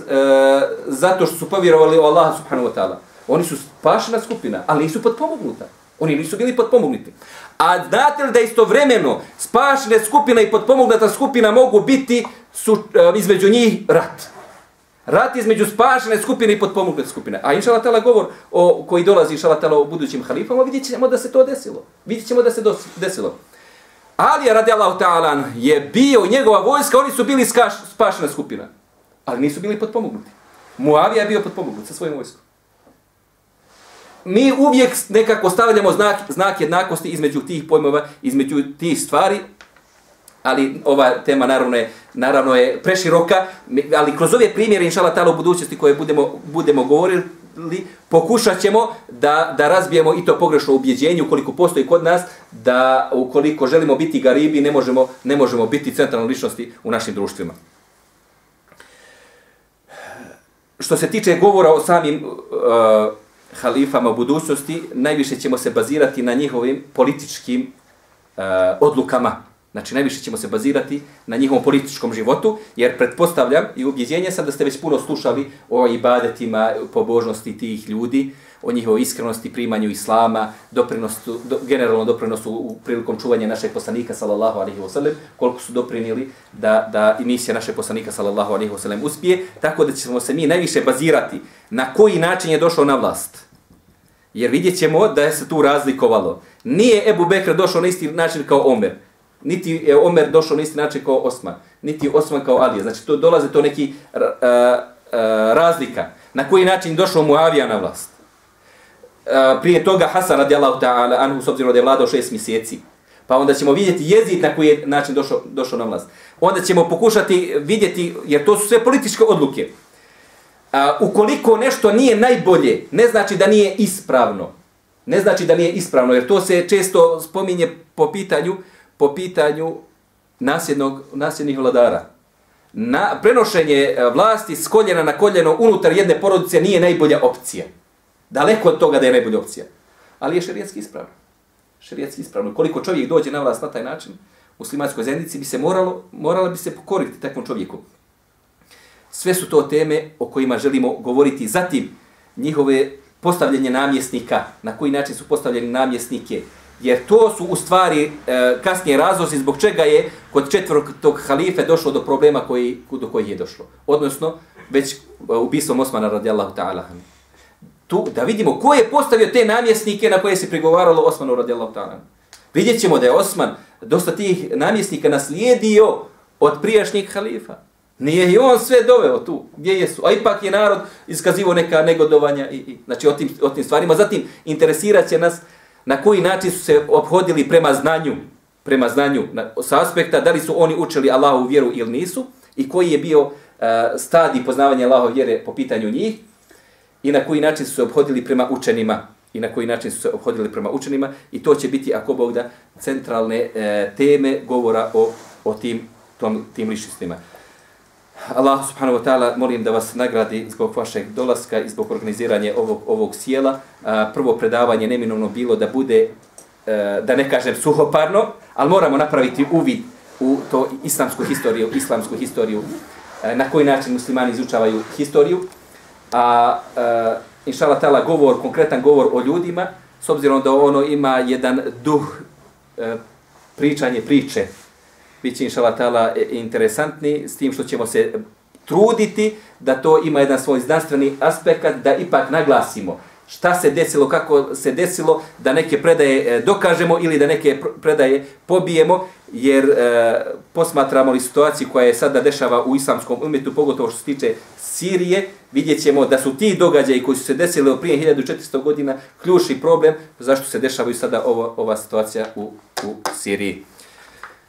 zato što su povjerovali u Allaha subhanahu wa ta'ala. Oni su spašena skupina, ali nisu potpomognuta. Oni nisu bili potpomognuti. A znate li da istovremeno spašene skupina i potpomognuta skupina mogu biti su, uh, između njih rat. Rat između spašene skupine i potpomognute skupine. A inša Allah govor o, koji dolazi inša Allah o budućim halifama, vidjet ćemo da se to desilo. Vidjet ćemo da se dos, desilo. Ali radi Allah ta'ala je bio njegova vojska, oni su bili skaš, spašena skupina. Ali nisu bili potpomognuti. Muavija je bio potpomognut sa svojim vojskom mi uvijek nekako stavljamo znak, znak jednakosti između tih pojmova, između tih stvari, ali ova tema naravno je, naravno je preširoka, ali kroz ove primjere, inšala tala u budućnosti koje budemo, budemo govorili, pokušat ćemo da, da razbijemo i to pogrešno ubjeđenje ukoliko postoji kod nas, da ukoliko želimo biti garibi, ne možemo, ne možemo biti centralne ličnosti u našim društvima. Što se tiče govora o samim uh, halifama u budućnosti, najviše ćemo se bazirati na njihovim političkim uh, odlukama. Znači, najviše ćemo se bazirati na njihovom političkom životu, jer pretpostavljam i ubjeđenje sam da ste već puno slušali o ibadetima, pobožnosti tih ljudi, o njihovoj iskrenosti, primanju islama, doprinosu, do, generalno doprinosu u prilikom čuvanja našeg poslanika, sallallahu alaihi wa sallam, koliko su doprinili da, da emisija našeg poslanika, sallallahu alaihi wa sallam, uspije, tako da ćemo se mi najviše bazirati na koji način je došao na vlast. Jer vidjet ćemo da je se tu razlikovalo. Nije Ebu Bekr došao na isti način kao Omer. Niti je Omer došao na isti način kao Osman. Niti Osman kao Alija. Znači to dolaze to neki uh, uh, razlika. Na koji način došao Muavija na vlast. Uh, prije toga Hasan radijallahu ta'ala anhu s obzirom da je vladao šest mjeseci. Pa onda ćemo vidjeti jezid na koji je način došao, došao na vlast. Onda ćemo pokušati vidjeti, jer to su sve političke odluke. A, ukoliko nešto nije najbolje, ne znači da nije ispravno. Ne znači da nije ispravno, jer to se često spominje po pitanju, po pitanju nasljednog, nasljednih vladara. Na, prenošenje e, vlasti s koljena na koljeno unutar jedne porodice nije najbolja opcija. Daleko od toga da je najbolja opcija. Ali je šerijetski ispravno. Šerijetski ispravno. Koliko čovjek dođe na vlast na taj način, u muslimanskoj zajednici bi se moralo, morala bi se pokoriti takvom čovjeku. Sve su to teme o kojima želimo govoriti. Zatim, njihove postavljanje namjesnika, na koji način su postavljeni namjesnike, jer to su u stvari e, kasnije razlozi zbog čega je kod četvrtog halife došlo do problema koji, do kojih je došlo. Odnosno, već e, ubistvom Osmana radijallahu ta'ala. Tu, da vidimo ko je postavio te namjesnike na koje se prigovaralo Osmanu radijallahu ta'ala. Vidjet ćemo da je Osman dosta tih namjesnika naslijedio od prijašnjih halifa. Nije i on sve doveo tu, gdje jesu. A ipak je narod iskazivo neka negodovanja i, i znači o tim, o tim stvarima. Zatim interesiraće će nas na koji način su se obhodili prema znanju, prema znanju na, sa aspekta da li su oni učili Allahu vjeru ili nisu i koji je bio uh, stadij poznavanja Allahove vjere po pitanju njih i na koji način su se obhodili prema učenima i na koji način su se obhodili prema učenima i to će biti ako Bog da centralne e, teme govora o, o tim, tom, tim ličnostima. Allah subhanahu wa ta'ala molim da vas nagradi zbog vašeg dolaska i zbog organiziranja ovog, ovog sjela. Prvo predavanje neminovno bilo da bude, e, da ne kažem suhoparno, ali moramo napraviti uvid u to islamsku historiju, islamsku historiju, e, na koji način muslimani izučavaju historiju. A e, a inšala tala govor, konkretan govor o ljudima, s obzirom da ono ima jedan duh pričanje priče, bit će inšala tala e, interesantni s tim što ćemo se truditi da to ima jedan svoj znanstveni aspekt da ipak naglasimo šta se desilo, kako se desilo, da neke predaje e, dokažemo ili da neke predaje pobijemo, jer e, posmatramo li situaciju koja je sada dešava u islamskom umetu, pogotovo što se tiče Sirije, vidjet ćemo da su ti događaji koji su se desili prije 1400 godina ključni problem zašto se dešavaju sada ovo, ova situacija u, u Siriji.